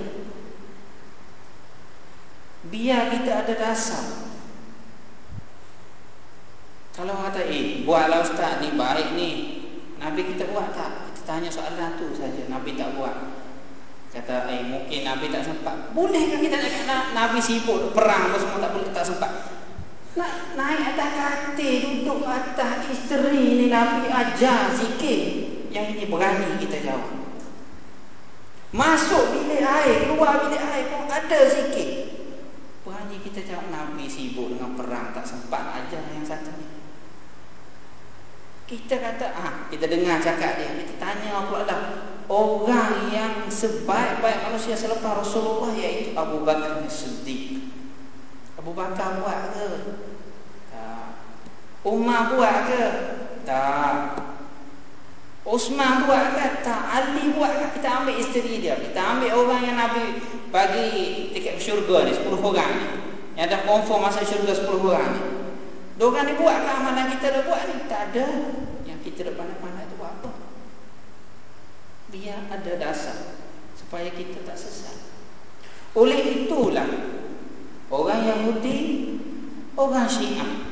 biar kita ada dasar kalau kata eh buatlah ustaz ni baik ni Nabi kita buat tak? Kita tanya soalan tu saja. Nabi tak buat. Kata, eh mungkin Nabi tak sempat. Bolehkah kita nak Nabi sibuk perang apa semua tak boleh tak sempat? Nah, naik atas katil duduk atas isteri ni Nabi ajar zikir. Yang ini berani kita jawab. Masuk bilik air keluar bilik air pun ada zikir. Berani kita jawab Nabi sibuk dengan perang tak sempat ajar yang satu ni. Kita kata ah kita dengar cakap dia. Kita tanya apa Allah orang yang sebaik-baik manusia selepas Rasulullah iaitu Abu Bakar Siddiq Abu Bakar buat ke Umar buat ke? Tak. Osman buat ke? Tak. Ali buat ke? Kita ambil isteri dia. Kita ambil orang yang Nabi bagi tiket syurga ni. 10 orang ni. Yang dah confirm masuk syurga 10 orang ni. Dua ni buat ke amalan kita dah buat ni? Tak ada. Yang kita dah pandai-pandai tu buat apa? Biar ada dasar. Supaya kita tak sesat. Oleh itulah. Orang Yahudi. Orang Syiah.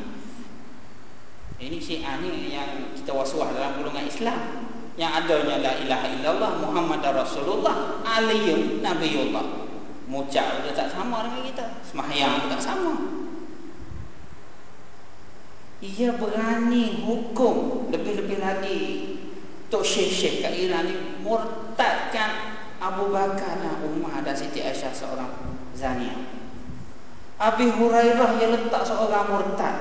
Ini syiah ni yang kita waswah dalam golongan Islam. Yang adanya la ilaha illallah Muhammad Rasulullah aliyun Nabiullah. Mucak dia tak sama dengan kita. Semahyang tak sama. Ia berani hukum lebih-lebih lagi Tok Syekh-Syekh kat Iran ni murtadkan Abu Bakar dan Umar dan Siti Aisyah seorang zaniah. Abi Hurairah yang letak seorang murtad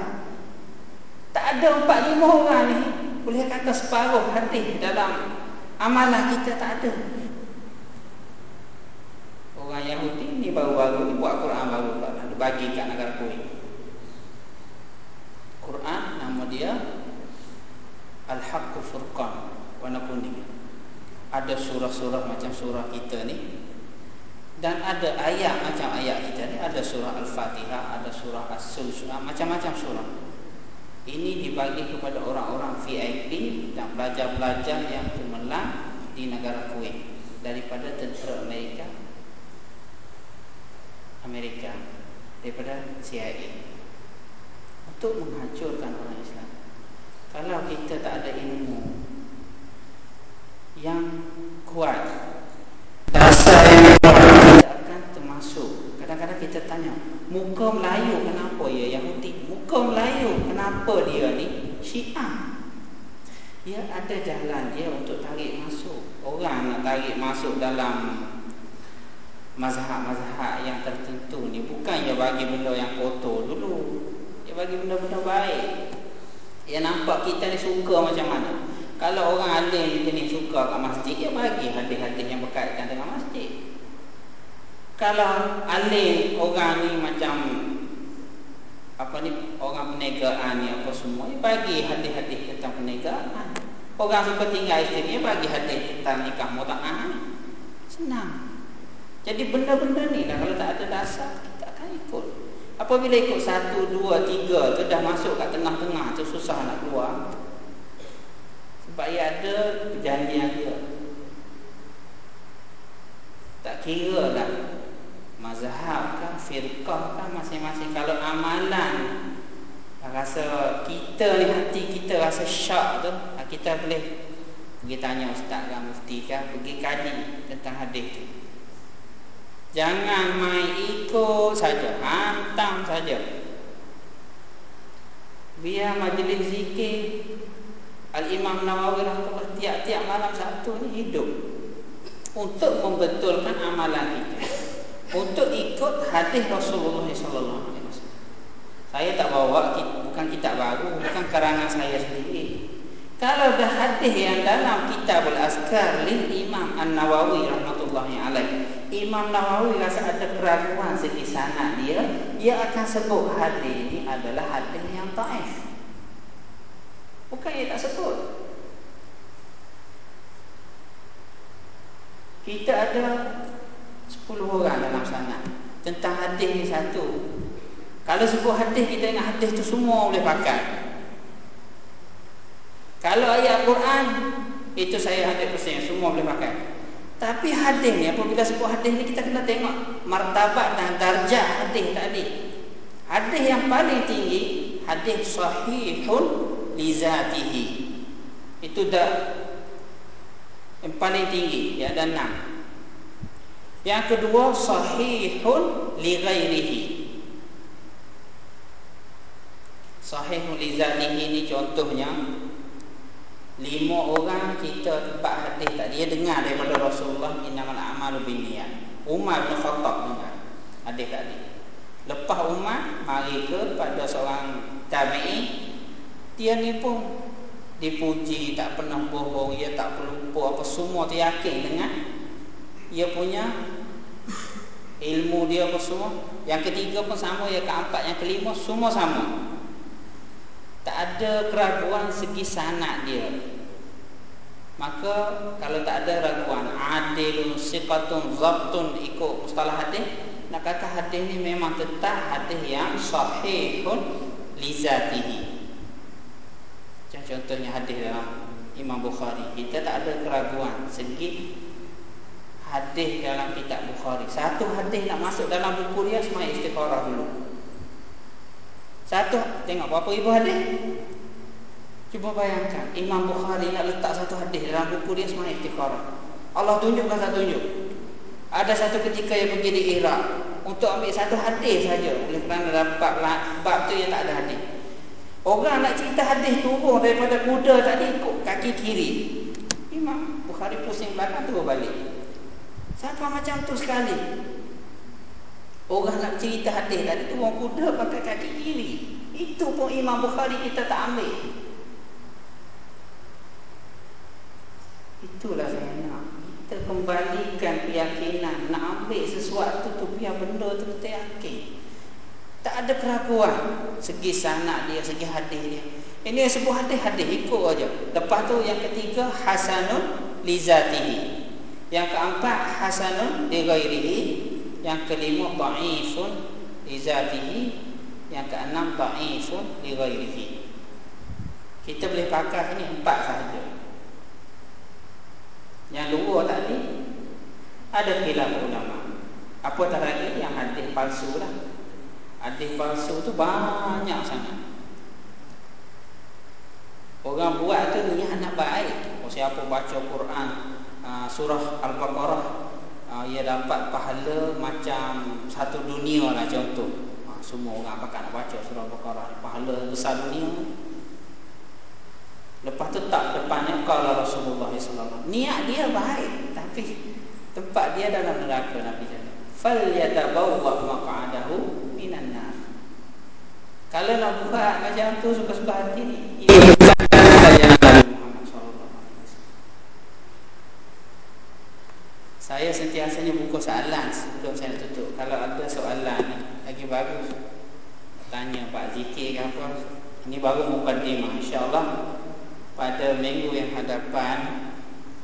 tak ada empat lima orang ni boleh kata separuh hadis dalam amalan kita tak ada. Orang Yahudi ni baru-baru ni buat Quran baru nak bagi kat negara Kuwait. Quran nama dia Al-Haqqu Furqan warna kuning. Ada surah-surah macam surah kita ni dan ada ayat macam ayat kita ni ada surah Al-Fatihah, ada surah As-Sul, macam-macam surah. Ini dibagi kepada orang-orang VIP dan pelajar-pelajar yang cemerlang di negara Kuwait daripada tentera Amerika Amerika daripada CIA untuk menghancurkan orang Islam. Kalau kita tak ada ilmu yang kuat kadang-kadang kita tanya muka Melayu kenapa ya Yahudi? Muka Melayu kenapa dia ni? Syiah. Dia ada jalan dia untuk tarik masuk. Orang nak tarik masuk dalam mazhab-mazhab yang tertentu ni. Bukan dia bagi benda yang kotor dulu. Dia bagi benda-benda baik. Dia nampak kita ni suka macam mana. Kalau orang alim ni suka kat masjid dia bagi hadis-hadis yang berkaitan dengan masjid kalau alim orang ni macam apa ni orang perniagaan ni apa semua ni bagi hadis-hadis tentang perniagaan. Orang suka tinggal isteri bagi hadis tentang nikah muta'ah senang. Jadi benda-benda ni lah kalau tak ada dasar kita akan ikut. Apabila ikut satu, dua, tiga tu dah masuk kat tengah-tengah tu susah nak keluar. Sebab ia ada perjanjian dia. Tak kira lah mazhab kan firqah kan masing-masing? Kalau amalan rasa kita ni hati kita rasa syak tu ah, kita boleh pergi tanya ustaz kan mufti kan pergi kaji tentang hadis tu. Jangan main ikut saja hantam saja. Biar majlis zikir. Al-Imam Nawawi rahmatullah tiap-tiap malam satu ni hidup. Untuk membetulkan amalan kita untuk ikut hadis Rasulullah sallallahu alaihi wasallam. Saya tak bawa bukan kitab baru, bukan karangan saya sendiri. Kalau ada hadis yang dalam Kitabul Azkar lil Imam An-Nawawi rahmatullahi alaih. Imam Nawawi rasa ada keraguan segi sanad dia, dia akan sebut hadis ini adalah hadis yang dhaif. Bukan dia tak sebut. Kita ada 10 orang dalam sana. Tentang hadis ni satu. Kalau sebut hadis kita ingat hadis tu semua boleh pakai. Kalau ayat Quran itu saya hadis persen semua boleh pakai. Tapi hadis ni apabila sebut hadis ni kita kena tengok martabat dan darjah hadis tadi. Hadis yang paling tinggi hadis sahihun li zatihi. Itu dah yang paling tinggi ya ada enam yang kedua sahihun li ghairihi. Sahih Mulizatihi ini contohnya Lima orang kita tempat hadis tak Dia dengar daripada Rasulullah Innamal amalu biniyat Umar bin Khattab dengar Hadis tadi Lepas Umar Mari ke pada seorang tabi'i Dia ni pun Dipuji tak pernah bohong Dia tak pelupa apa semua Dia yakin dengan Dia punya Ilmu dia apa semua. Yang ketiga pun sama Yang keempat Yang kelima semua sama. Tak ada keraguan segi sanad dia. Maka kalau tak ada raguan adilun siqatun zabtun ikut mustalah hadis nak kata hadis ni memang tetap hadis yang sahihun li zatihi. Contohnya hadis dalam Imam Bukhari kita tak ada keraguan segi hadis dalam kitab Bukhari satu hadis nak masuk dalam buku dia semua istikharah dulu satu, tengok berapa ribu hadis? Cuba bayangkan, Imam Bukhari nak letak satu hadis dalam buku dia semuanya istikharah. Allah tunjukkan satu tunjuk. Ada satu ketika yang pergi di Iraq untuk ambil satu hadis saja oleh kerana dapat bab tu yang tak ada hadis. Orang nak cerita hadis turun daripada kuda tadi ikut kaki kiri. Imam Bukhari pusing belakang tu balik. Siapa macam tu sekali? Orang nak cerita hadis tadi tu orang kuda pakai kaki kiri. Itu pun Imam Bukhari kita tak ambil. Itulah saya nak. Kita kembalikan keyakinan. Nak ambil sesuatu tu biar benda tu kita yakin. Tak ada keraguan. Segi sanak dia, segi hadis dia. Ini sebuah hadis-hadis ikut aja. Lepas tu yang ketiga hasanun lizatihi. Yang keempat hasanun li ghairihi. Yang kelima ta'ifun li zatihi. Yang keenam ta'ifun li ghairihi. Kita boleh pakai ini empat sahaja. Yang dua tadi ada khilaf ulama. Apa tak lagi? Yang hadis palsu lah hadis palsu tu banyak sangat. Orang buat tu niat nak baik oh, siapa baca Quran surah Al-Baqarah uh, ia dapat pahala macam satu dunia lah contoh. Uh, semua orang apa nak baca surah Al-Baqarah. Pahala besar dunia. Lepas tu tak depannya kalau Rasulullah SAW niat dia baik tapi tempat dia dalam neraka Nabi fal yatabawwa maq'adahu minan nar. Kalau nak buat macam tu suka-suka hati ni Saya sentiasanya buka soalan sebelum saya tutup. Kalau ada soalan lagi bagus. Tanya Pak Zikir ke apa. Ini baru mukadimah. InsyaAllah pada minggu yang hadapan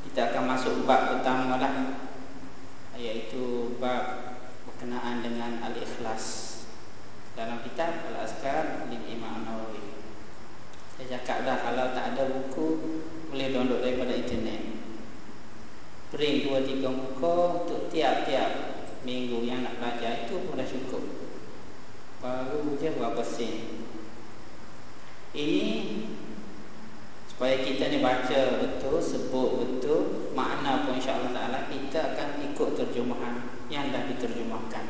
kita akan masuk bab pertama lah. Iaitu bab berkenaan dengan Al-Ikhlas. Dalam kitab Al-Azkar Lim Imam Nawawi. Saya cakap dah kalau tak ada buku boleh download daripada internet print dua tiga muka untuk tiap-tiap minggu yang nak belajar itu pun dah cukup. Baru je berapa sen ini supaya kita ni baca betul sebut betul makna pun insyaAllah kita akan ikut terjemahan yang dah diterjemahkan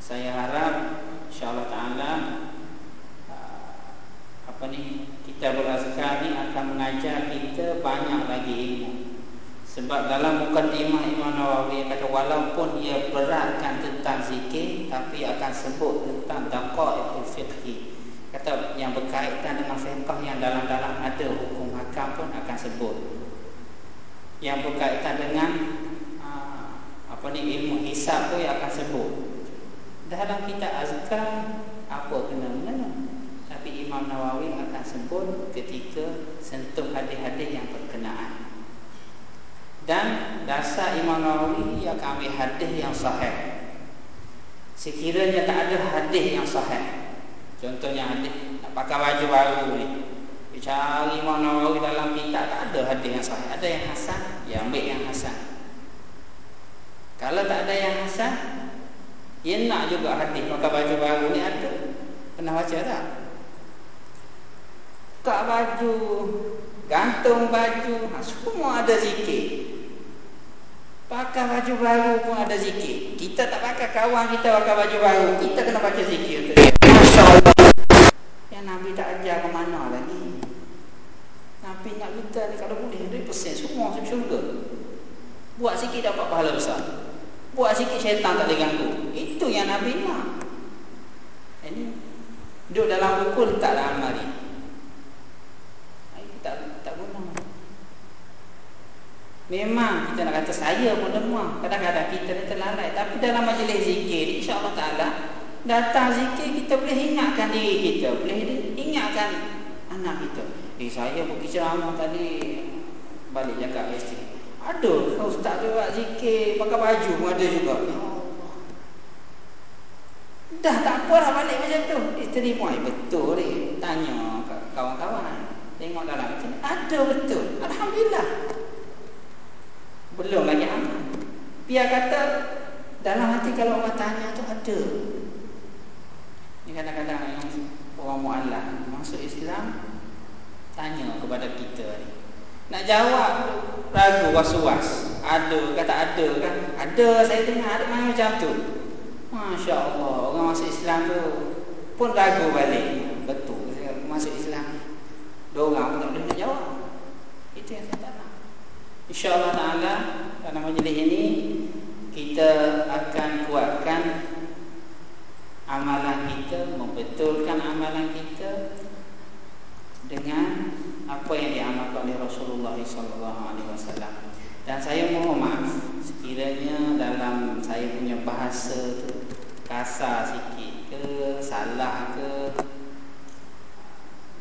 saya harap insyaAllah ta'ala apa ni kita berazkar ni akan mengajar kita banyak lagi ilmu sebab dalam mukadimah Imam Nawawi kata walaupun ia beratkan tentang zikir tapi akan sebut tentang daqaiqul fiqh. Kata yang berkaitan dengan fiqh yang dalam-dalam ada hukum hakam pun akan sebut. Yang berkaitan dengan uh, apa ni ilmu hisab pun akan sebut. Dalam kitab azkar apa kena mengena. Tapi Imam Nawawi akan sebut ketika sentuh hadis-hadis yang berkenaan dan dasar Imam Nawawi ia akan ambil hadis yang sahih. Sekiranya tak ada hadis yang sahih. Contohnya hadis nak pakai baju baru ni. Cari Imam Nawawi dalam kitab tak ada hadis yang sahih. Ada yang hasan, dia ambil yang hasan. Kalau tak ada yang hasan, dia nak juga hadis pakai baju baru ni ada. Pernah baca tak? Kak baju, gantung baju, ha, semua ada zikir. Pakai baju baru pun ada zikir. Kita tak pakai kawan kita pakai baju baru. Kita kena baca zikir. Masya Allah. ajar ke mana lagi. Nabi ingat kita ni kalau boleh 100% semua masuk syurga. Buat sikit dapat pahala besar. Buat sikit syaitan tak boleh ganggu. Itu yang Nabi nak. Ini duduk dalam buku letaklah amal ni. Memang kita nak kata saya pun lemah. Kadang-kadang kita ni terlalai. Tapi dalam majlis zikir, insya-Allah taala datang zikir kita boleh ingatkan diri kita, boleh ingatkan anak kita. Eh saya pergi ceramah tadi balik jaga isteri. Kau ustaz tu buat zikir pakai baju pun ada juga. Ya Dah tak apa lah balik macam tu. Isteri pun betul ni. Tanya kawan-kawan. Tengok dalam macam Ada betul. Alhamdulillah. Belum lagi aman. Biar kata dalam hati kalau orang tanya tu ada. Ini kadang-kadang yang orang mu'allah masuk Islam tanya kepada kita ni. Nak jawab ragu was-was. Ada kata ada kan? Ada saya dengar ada mana macam tu. Masya Allah orang masuk Islam tu pun ragu balik. Betul masuk Islam. Dua orang pun tak boleh nak jawab. Itu yang saya tak. InsyaAllah Ta'ala dalam majlis ini kita akan kuatkan amalan kita, membetulkan amalan kita dengan apa yang diamalkan oleh Rasulullah SAW. Dan saya mohon maaf sekiranya dalam saya punya bahasa tu kasar sikit ke, salah ke.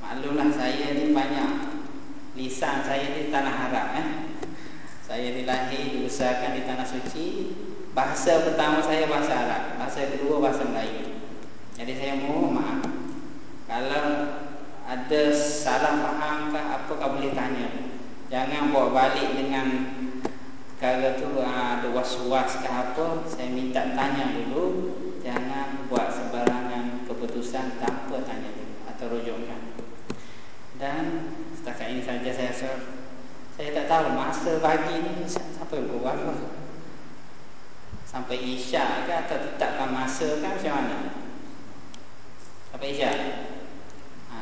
Maklumlah saya ni banyak lisan saya di tanah Arab eh. Saya dilahir dibesarkan di tanah suci. Bahasa pertama saya bahasa Arab, bahasa kedua bahasa Melayu. Jadi saya mohon maaf kalau ada salah faham ke apa kau boleh tanya. Jangan bawa balik dengan perkara tu ah, ada was-was ke apa, saya minta tanya dulu. Jangan buat sembarangan keputusan tanpa tanya dulu atau rujukkan. Dan setakat ini saja saya rasa saya tak tahu masa pagi ni siapa yang berbual Sampai isyak ke atau tetapkan masa kan macam mana? Sampai isyak?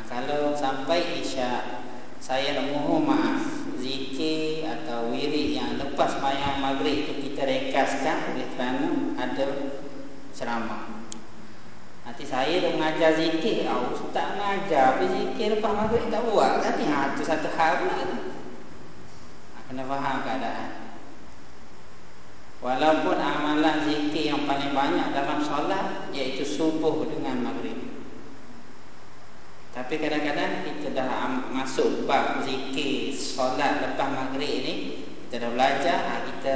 kalau sampai isya saya mohon maaf. Zikir atau wirid yang lepas mayang maghrib itu kita rekaskan oleh kerana ada ceramah. Nanti saya nak mengajar zikir. Oh, ustaz mengajar tapi zikir lepas maghrib tak buat. Tadi ha, itu satu hal pula ha, kena faham keadaan. Walaupun amalan zikir yang paling banyak dalam solat iaitu subuh dengan maghrib. Tapi kadang-kadang kita dah masuk bab zikir solat lepas maghrib ni kita dah belajar ha, kita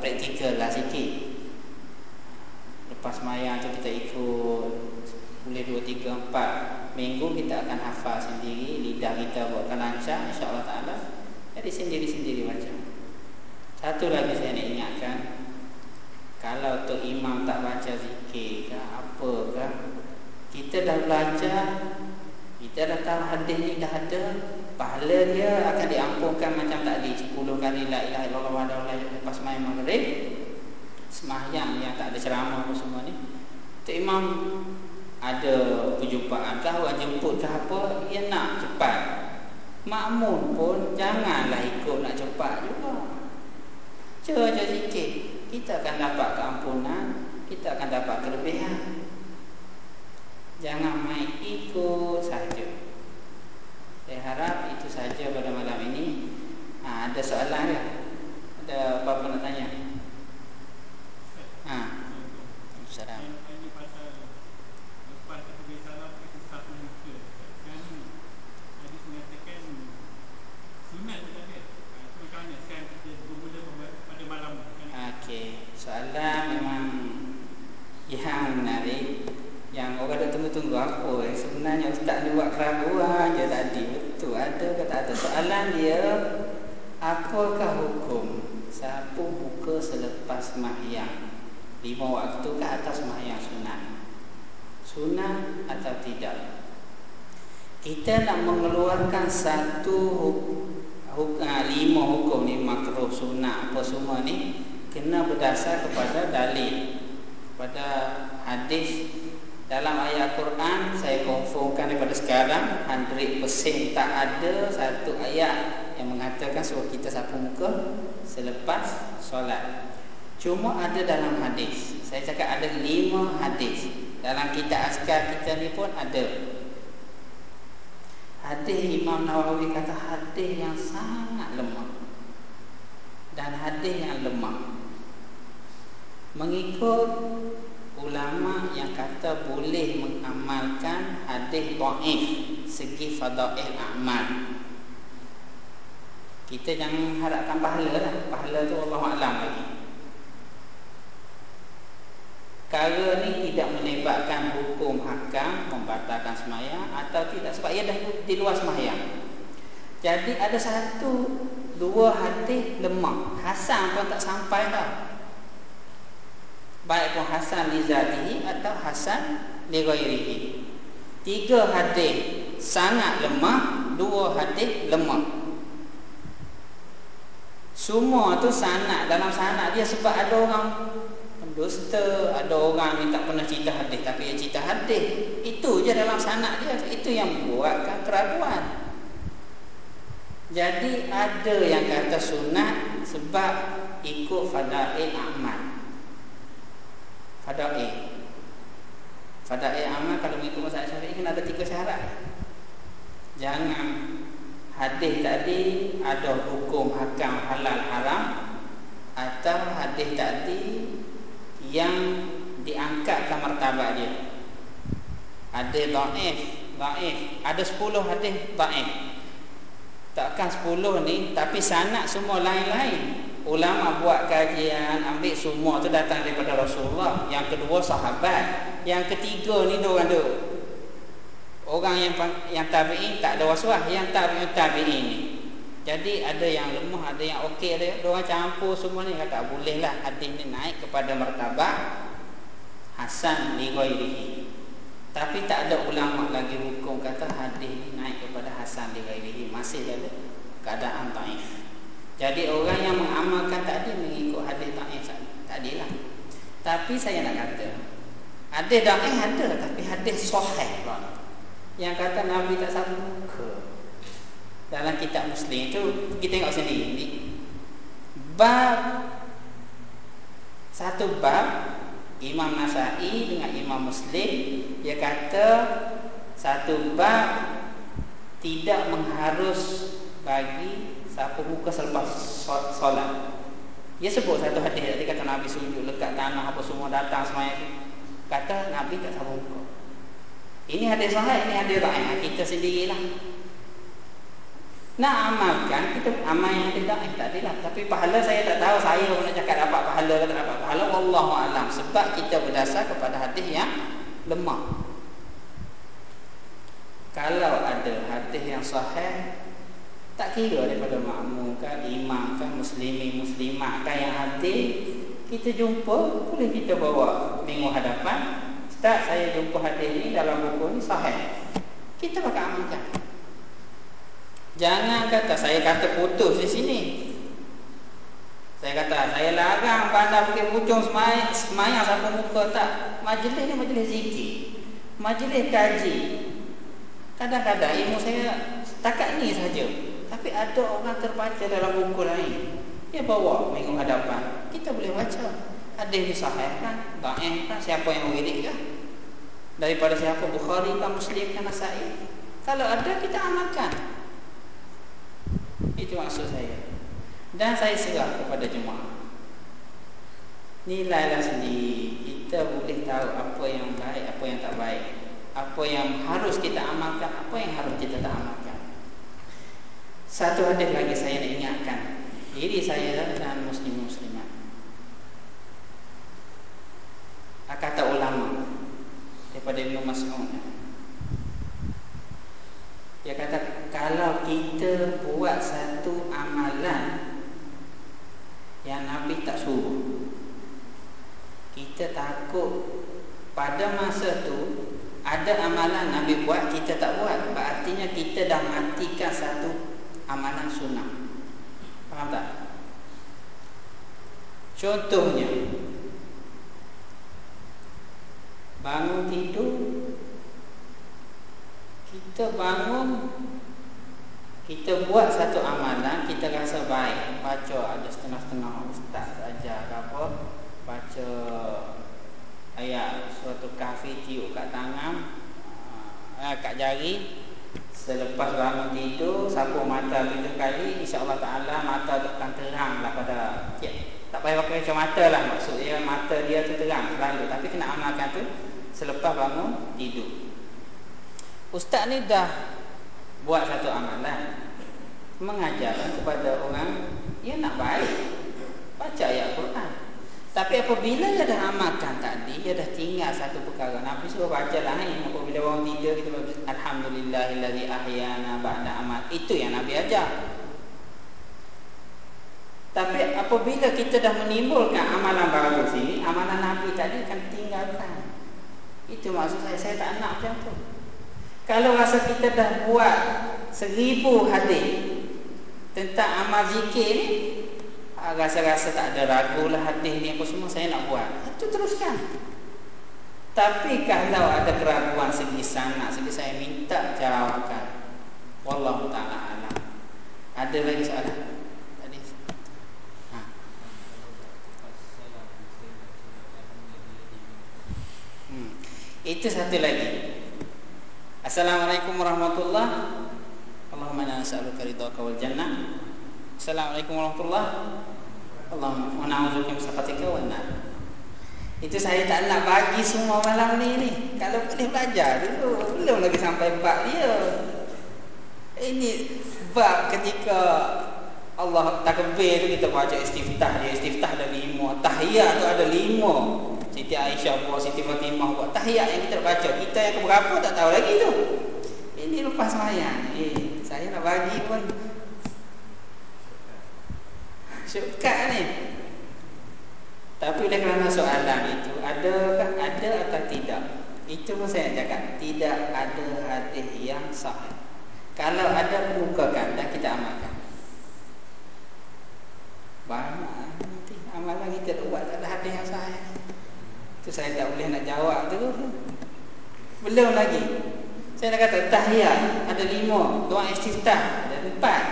praktikal lah sikit. Lepas maya tu kita ikut boleh 2 3 4 minggu kita akan hafal sendiri lidah kita buatkan lancar insya-Allah taala jadi sendiri-sendiri baca satu lagi saya nak ingatkan kalau tu imam tak baca zikir ke apa ke kita dah belajar kita dah tahu hadis ni dah ada Pahala dia akan diampunkan macam tadi. 10 kali la ilaha illallah wa la lepas main maghrib Semahyang yang tak ada ceramah apa semua ni. Tok Imam ada perjumpaan kah orang jemput kah apa Dia nak cepat Makmun pun janganlah ikut nak cepat juga Cuba-cuba sikit Kita akan dapat keampunan Kita akan dapat kelebihan Jangan main ikut saja. Saya harap itu saja pada malam ini. Ha, ada soalan ke? Ada apa-apa nak tanya? Ha. Assalamualaikum. Yang menarik yang orang dah tunggu-tunggu apa? Eh? Sebenarnya ustaz ni buat keraguan je tadi. Betul ada ke tak ada? Soalan dia Apakah hukum Sapu buka selepas mahyang Lima waktu ke atas mahyang sunat? Sunat atau tidak? Kita nak mengeluarkan satu hukum, ah, Lima hukum ni makruh sunat apa semua ni Kena berdasar kepada dalil Pada hadis dalam ayat Quran saya konfirmkan daripada sekarang 100% tak ada satu ayat yang mengatakan suruh kita sapu muka selepas solat. Cuma ada dalam hadis. Saya cakap ada lima hadis. Dalam kitab askar kita ni pun ada. Hadis Imam Nawawi kata hadis yang sangat lemah. Dan hadis yang lemah. Mengikut ulama yang kata boleh mengamalkan hadis dhaif segi fadail amal. Kita jangan harapkan pahala lah. Pahala tu Allah Alam lagi. Kara ni tidak menyebabkan hukum hakam membatalkan semayang atau tidak sebab ia dah di luar semayang. Jadi ada satu dua hadis lemah. Hasan pun tak sampai dah baik pun hasan li zatihi atau hasan li ghairihi tiga hadis sangat lemah dua hadis lemah. Semua tu sanad dalam sanad dia sebab ada orang pendusta ada orang yang tak pernah cerita hadis tapi dia cerita hadis. Itu je dalam sanad dia. Itu yang buatkan keraguan. Jadi ada yang kata sunat sebab ikut fadail amal Fada'i Fada'i amal kalau mengikut masalah syafi'i kan ada tiga syarat. Jangan hadis tadi ada hukum hakam halal haram Atau hadis tadi yang diangkatkan martabat dia. Hadis da'if Da'if. Ada sepuluh hadis da'if. Takkan sepuluh ni Tapi sanat semua lain-lain ulama buat kajian ambil semua tu datang daripada Rasulullah. Yang kedua sahabat. Yang ketiga ni dua orang tu orang yang yang tabi'in tak ada waswah yang tabi'in tabi'in ni. Jadi ada yang lemah ada yang okey ada dua campur semua ni. Kata boleh lah. Hadis ni naik kepada martabat hasan li ghairihi. Tapi tak ada ulama lagi hukum kata hadis ni naik kepada hasan li ghairihi. Masih ada keadaan dhaif jadi orang yang mengamalkan tadi mengikut hadis dhaif tadi lah. Tapi saya nak kata hadis dhaif ada tapi hadis sahih pula. Yang kata Nabi tak sapu muka. Dalam kitab Muslim itu kita tengok sendiri ni. Bab satu bab Imam Nasai dengan Imam Muslim dia kata satu bab tidak mengharus bagi sapu muka selepas solat. Dia sebut satu hadis tadi kata Nabi sujud lekat tanah apa semua datang semuanya Kata Nabi tak sapu muka. Ini hadis sahih, ini hadis dhaif. Kita sendirilah. Nak amalkan kita amal yang hadis dhaif tadi lah. Tapi pahala saya tak tahu saya pun nak cakap dapat pahala atau tak dapat pahala wallahu alam sebab kita berdasar kepada hadis yang lemah. Kalau ada hadis yang sahih tak kira daripada makmum kan, imam kan, muslimi, muslimat kan yang hadir. Kita jumpa, boleh kita bawa minggu hadapan. Ustaz, saya jumpa hadis ni dalam buku ni sahih. Kita bakal amalkan. Jangan kata, saya kata putus di sini. Saya kata, saya larang pandai pergi pucung semayang, semayang sampai muka. Tak. Majlis ni majlis zikir. Majlis kaji. Kadang-kadang ilmu saya setakat ni saja tapi ada orang terbaca dalam buku lain. Dia bawa minggu hadapan. Kita boleh baca. Ada yang sahih kan? Da'in kan? Siapa yang wirid kan? Daripada siapa? Bukhari kan? Muslim kan? Nasai? Kalau ada, kita amalkan. Itu maksud saya. Dan saya serah kepada jemaah. Nilailah sendiri. Kita boleh tahu apa yang baik, apa yang tak baik. Apa yang harus kita amalkan, apa yang harus kita tak amalkan. Satu hadis lagi saya ingatkan diri saya dan muslim muslimat. Kata ulama daripada Ibnu Mas'ud. Dia kata kalau kita buat satu amalan yang Nabi tak suruh kita takut pada masa tu ada amalan Nabi buat kita tak buat berartinya kita dah matikan satu amalan sunnah. Faham tak? Contohnya bangun tidur kita bangun kita buat satu amalan kita rasa baik baca ada setengah-setengah ustaz ajar apa baca ayat suatu kahfi tiup kat tangan uh, kat jari selepas bangun tidur sapu mata tujuh kali insyaallah taala mata tu akan teranglah pada ya, tak payah pakai kacamata lah maksudnya mata dia tu terang selalu tapi kena amalkan tu selepas bangun tidur. Ustaz ni dah buat satu amalan. Mengajarkan kepada orang yang nak baik baca ayat Quran tapi apabila dia dah amalkan tadi dia dah tinggal satu perkara. Nabi suruh baca lah ni apabila orang tidur kita baca Alhamdulillahillazi ahyana ba'da amal itu yang Nabi ajar. Tapi apabila kita dah menimbulkan amalan baru sini amalan Nabi tadi akan tinggalkan. Itu maksud saya. Saya tak nak macam tu. Kalau rasa kita dah buat seribu hadis tentang amal zikir ni rasa-rasa tak ada ragu lah hadis ni apa semua saya nak buat. Itu teruskan. Tapi kalau ada keraguan segi sana segi saya minta jawabkan. Wallahu taala alam. Ada lagi soalan? Ha. hmm. itu satu lagi. Assalamualaikum warahmatullahi Allahumma inna nas'aluka ridhaka wal jannah. Assalamualaikum warahmatullahi Allahumma wa na'udzuka min sakhatika wan nar. Itu saya tak nak bagi semua malam ni ni. Kalau boleh belajar dulu, belum lagi sampai bab dia. Ini bab ketika Allah takbir tu kita baca istiftah dia. Istiftah ada lima. Tahiyat tu ada lima. Siti Aisyah buat Siti Fatimah buat. Tahiyat yang kita baca. Kita yang keberapa tak tahu lagi tu. Ini lepas semayang eh, saya nak bagi pun syukat ni. Tapi oleh kerana soalan itu ada ada atau tidak? Itu pun saya cakap tidak ada hadis yang sahih. Kalau ada bukakan dan kita amalkan. Banyak nanti amalan kita buat tak ada hadis yang sahih. Itu saya tak boleh nak jawab tu. Belum lagi. Saya dah kata tahiyat ada lima. Doa istiftah ada empat.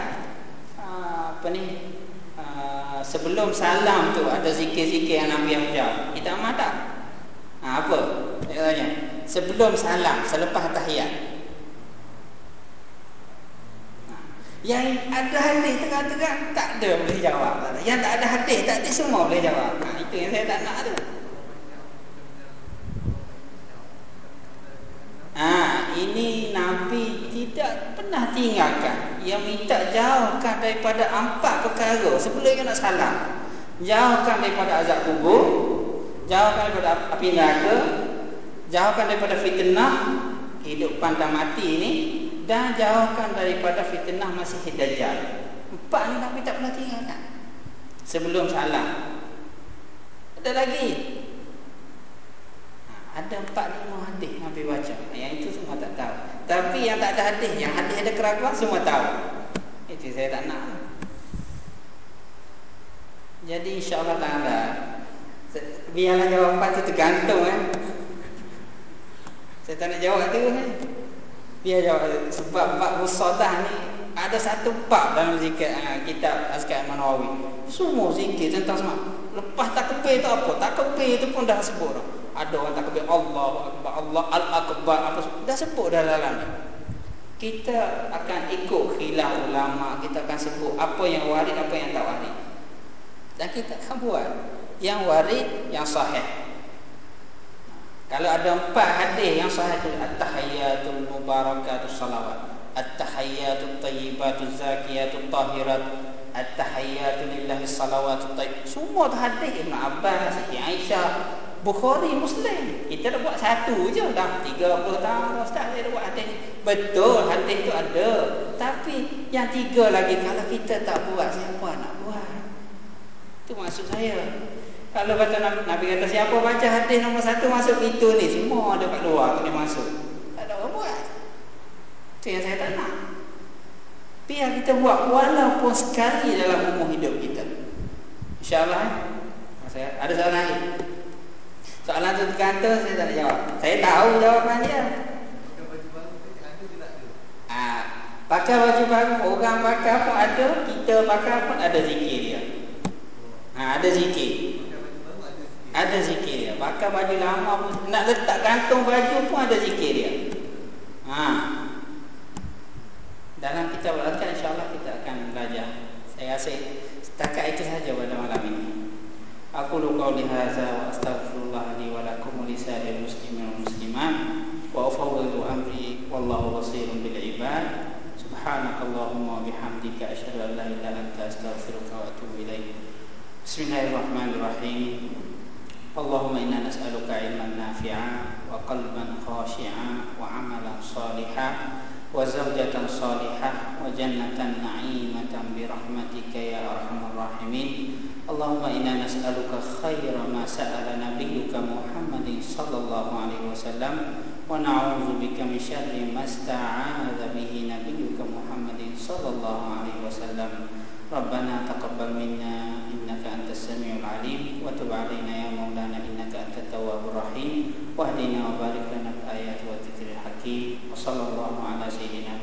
Ah, Apa ni Sebelum salam tu ada zikir-zikir yang Nabi ajar Kita amat tak? Ha, apa? Tanya Sebelum salam, selepas tahiyat yang ada hadis tengah-tengah tak ada boleh jawab. Yang tak ada hadis tak ada semua boleh jawab. Ha, itu yang saya tak nak tu. Ha, ini Nabi tidak pernah tinggalkan. Yang minta jauhkan daripada empat perkara sebelum dia nak salam. Jauhkan daripada azab kubur, jauhkan daripada api neraka, jauhkan daripada fitnah hidup dan mati ini dan jauhkan daripada fitnah masih dajjal. Empat ni Nabi tak pernah tinggalkan. Sebelum salam. Ada lagi ada empat lima hadis Nabi baca. Yang itu semua tak tahu. Tapi yang tak ada hadis, yang hadis ada keraguan semua tahu. Itu saya tak nak. Jadi insya-Allah taala biarlah jawapan itu tergantung eh. Saya tak nak jawab tu eh. Biar jawab sebab bab musadah ni ada satu bab dalam zikir uh, kitab Azkar Manawi. Semua zikir tentang semua. Lepas takbir tu apa? Takbir tu pun dah sebut dah ada orang takbir Allah Akbar Allah Al Akbar apa dah sebut dah dalam ni kita akan ikut khilaf ulama kita akan sebut apa yang warid apa yang tak warid dan kita akan buat yang warid yang sahih kalau ada empat hadis yang sahih tu at-tahiyyatul mubarakatus salawat at-tahiyyatul tayyibatul zakiyatul tahirat at-tahiyyatu lillahi salawatut tayyib. Semua tu hadis Ibn Abbas Siti Aisyah Bukhari Muslim. Kita dah buat satu je Dah. 30 tahun Ustaz saya dah buat hadis Betul hadis tu ada. Tapi yang tiga lagi Kalau kita tak buat Siapa nak buat? Itu maksud saya Kalau kata Nabi kata Siapa baca hadis nombor satu Masuk itu ni Semua ada kat luar Kena masuk Tak ada orang buat Itu yang saya tak nak Biar kita buat Walaupun sekali dalam umur hidup kita InsyaAllah eh? Ada soalan lagi Soalan tu kata saya tak nak jawab. Saya tahu jawapan dia. Pakai baju baru, orang pakai pun ada, kita pakai pun ada zikir dia. Ha, ada zikir. Ada zikir dia. Pakai baju lama pun, nak letak gantung baju pun ada zikir dia. Ha. Dalam kitab Al-Quran insyaAllah kita akan belajar. Saya rasa setakat itu saja pada malam ini. Aku lupa lihaza wa astaghfirullah li wa lakum li sa'il muslimin wa muslimat wa ufawwidu amri wallahu basirun bil ibad. Subhanakallahumma bihamdika asyhadu an la ilaha illa anta astaghfiruka wa atubu ilaik. Bismillahirrahmanirrahim. Allahumma inna nas'aluka ilman nafi'a wa qalban khashi'a wa amalan salihah wa zawjatan salihah wa jannatan na'imatan bi rahmatika ya arhamar rahimin. اللهم إنا نسألك خير ما سأل نبيك محمد صلى الله عليه وسلم ونعوذ بك من شر ما استعاذ به نبيك محمد صلى الله عليه وسلم ربنا تقبل منا إنك أنت السميع العليم وتب علينا يا مولانا إنك أنت التواب الرحيم. واهدنا وبارك لنا في الآيات والذكر الحكيم. وصلى الله على سيدنا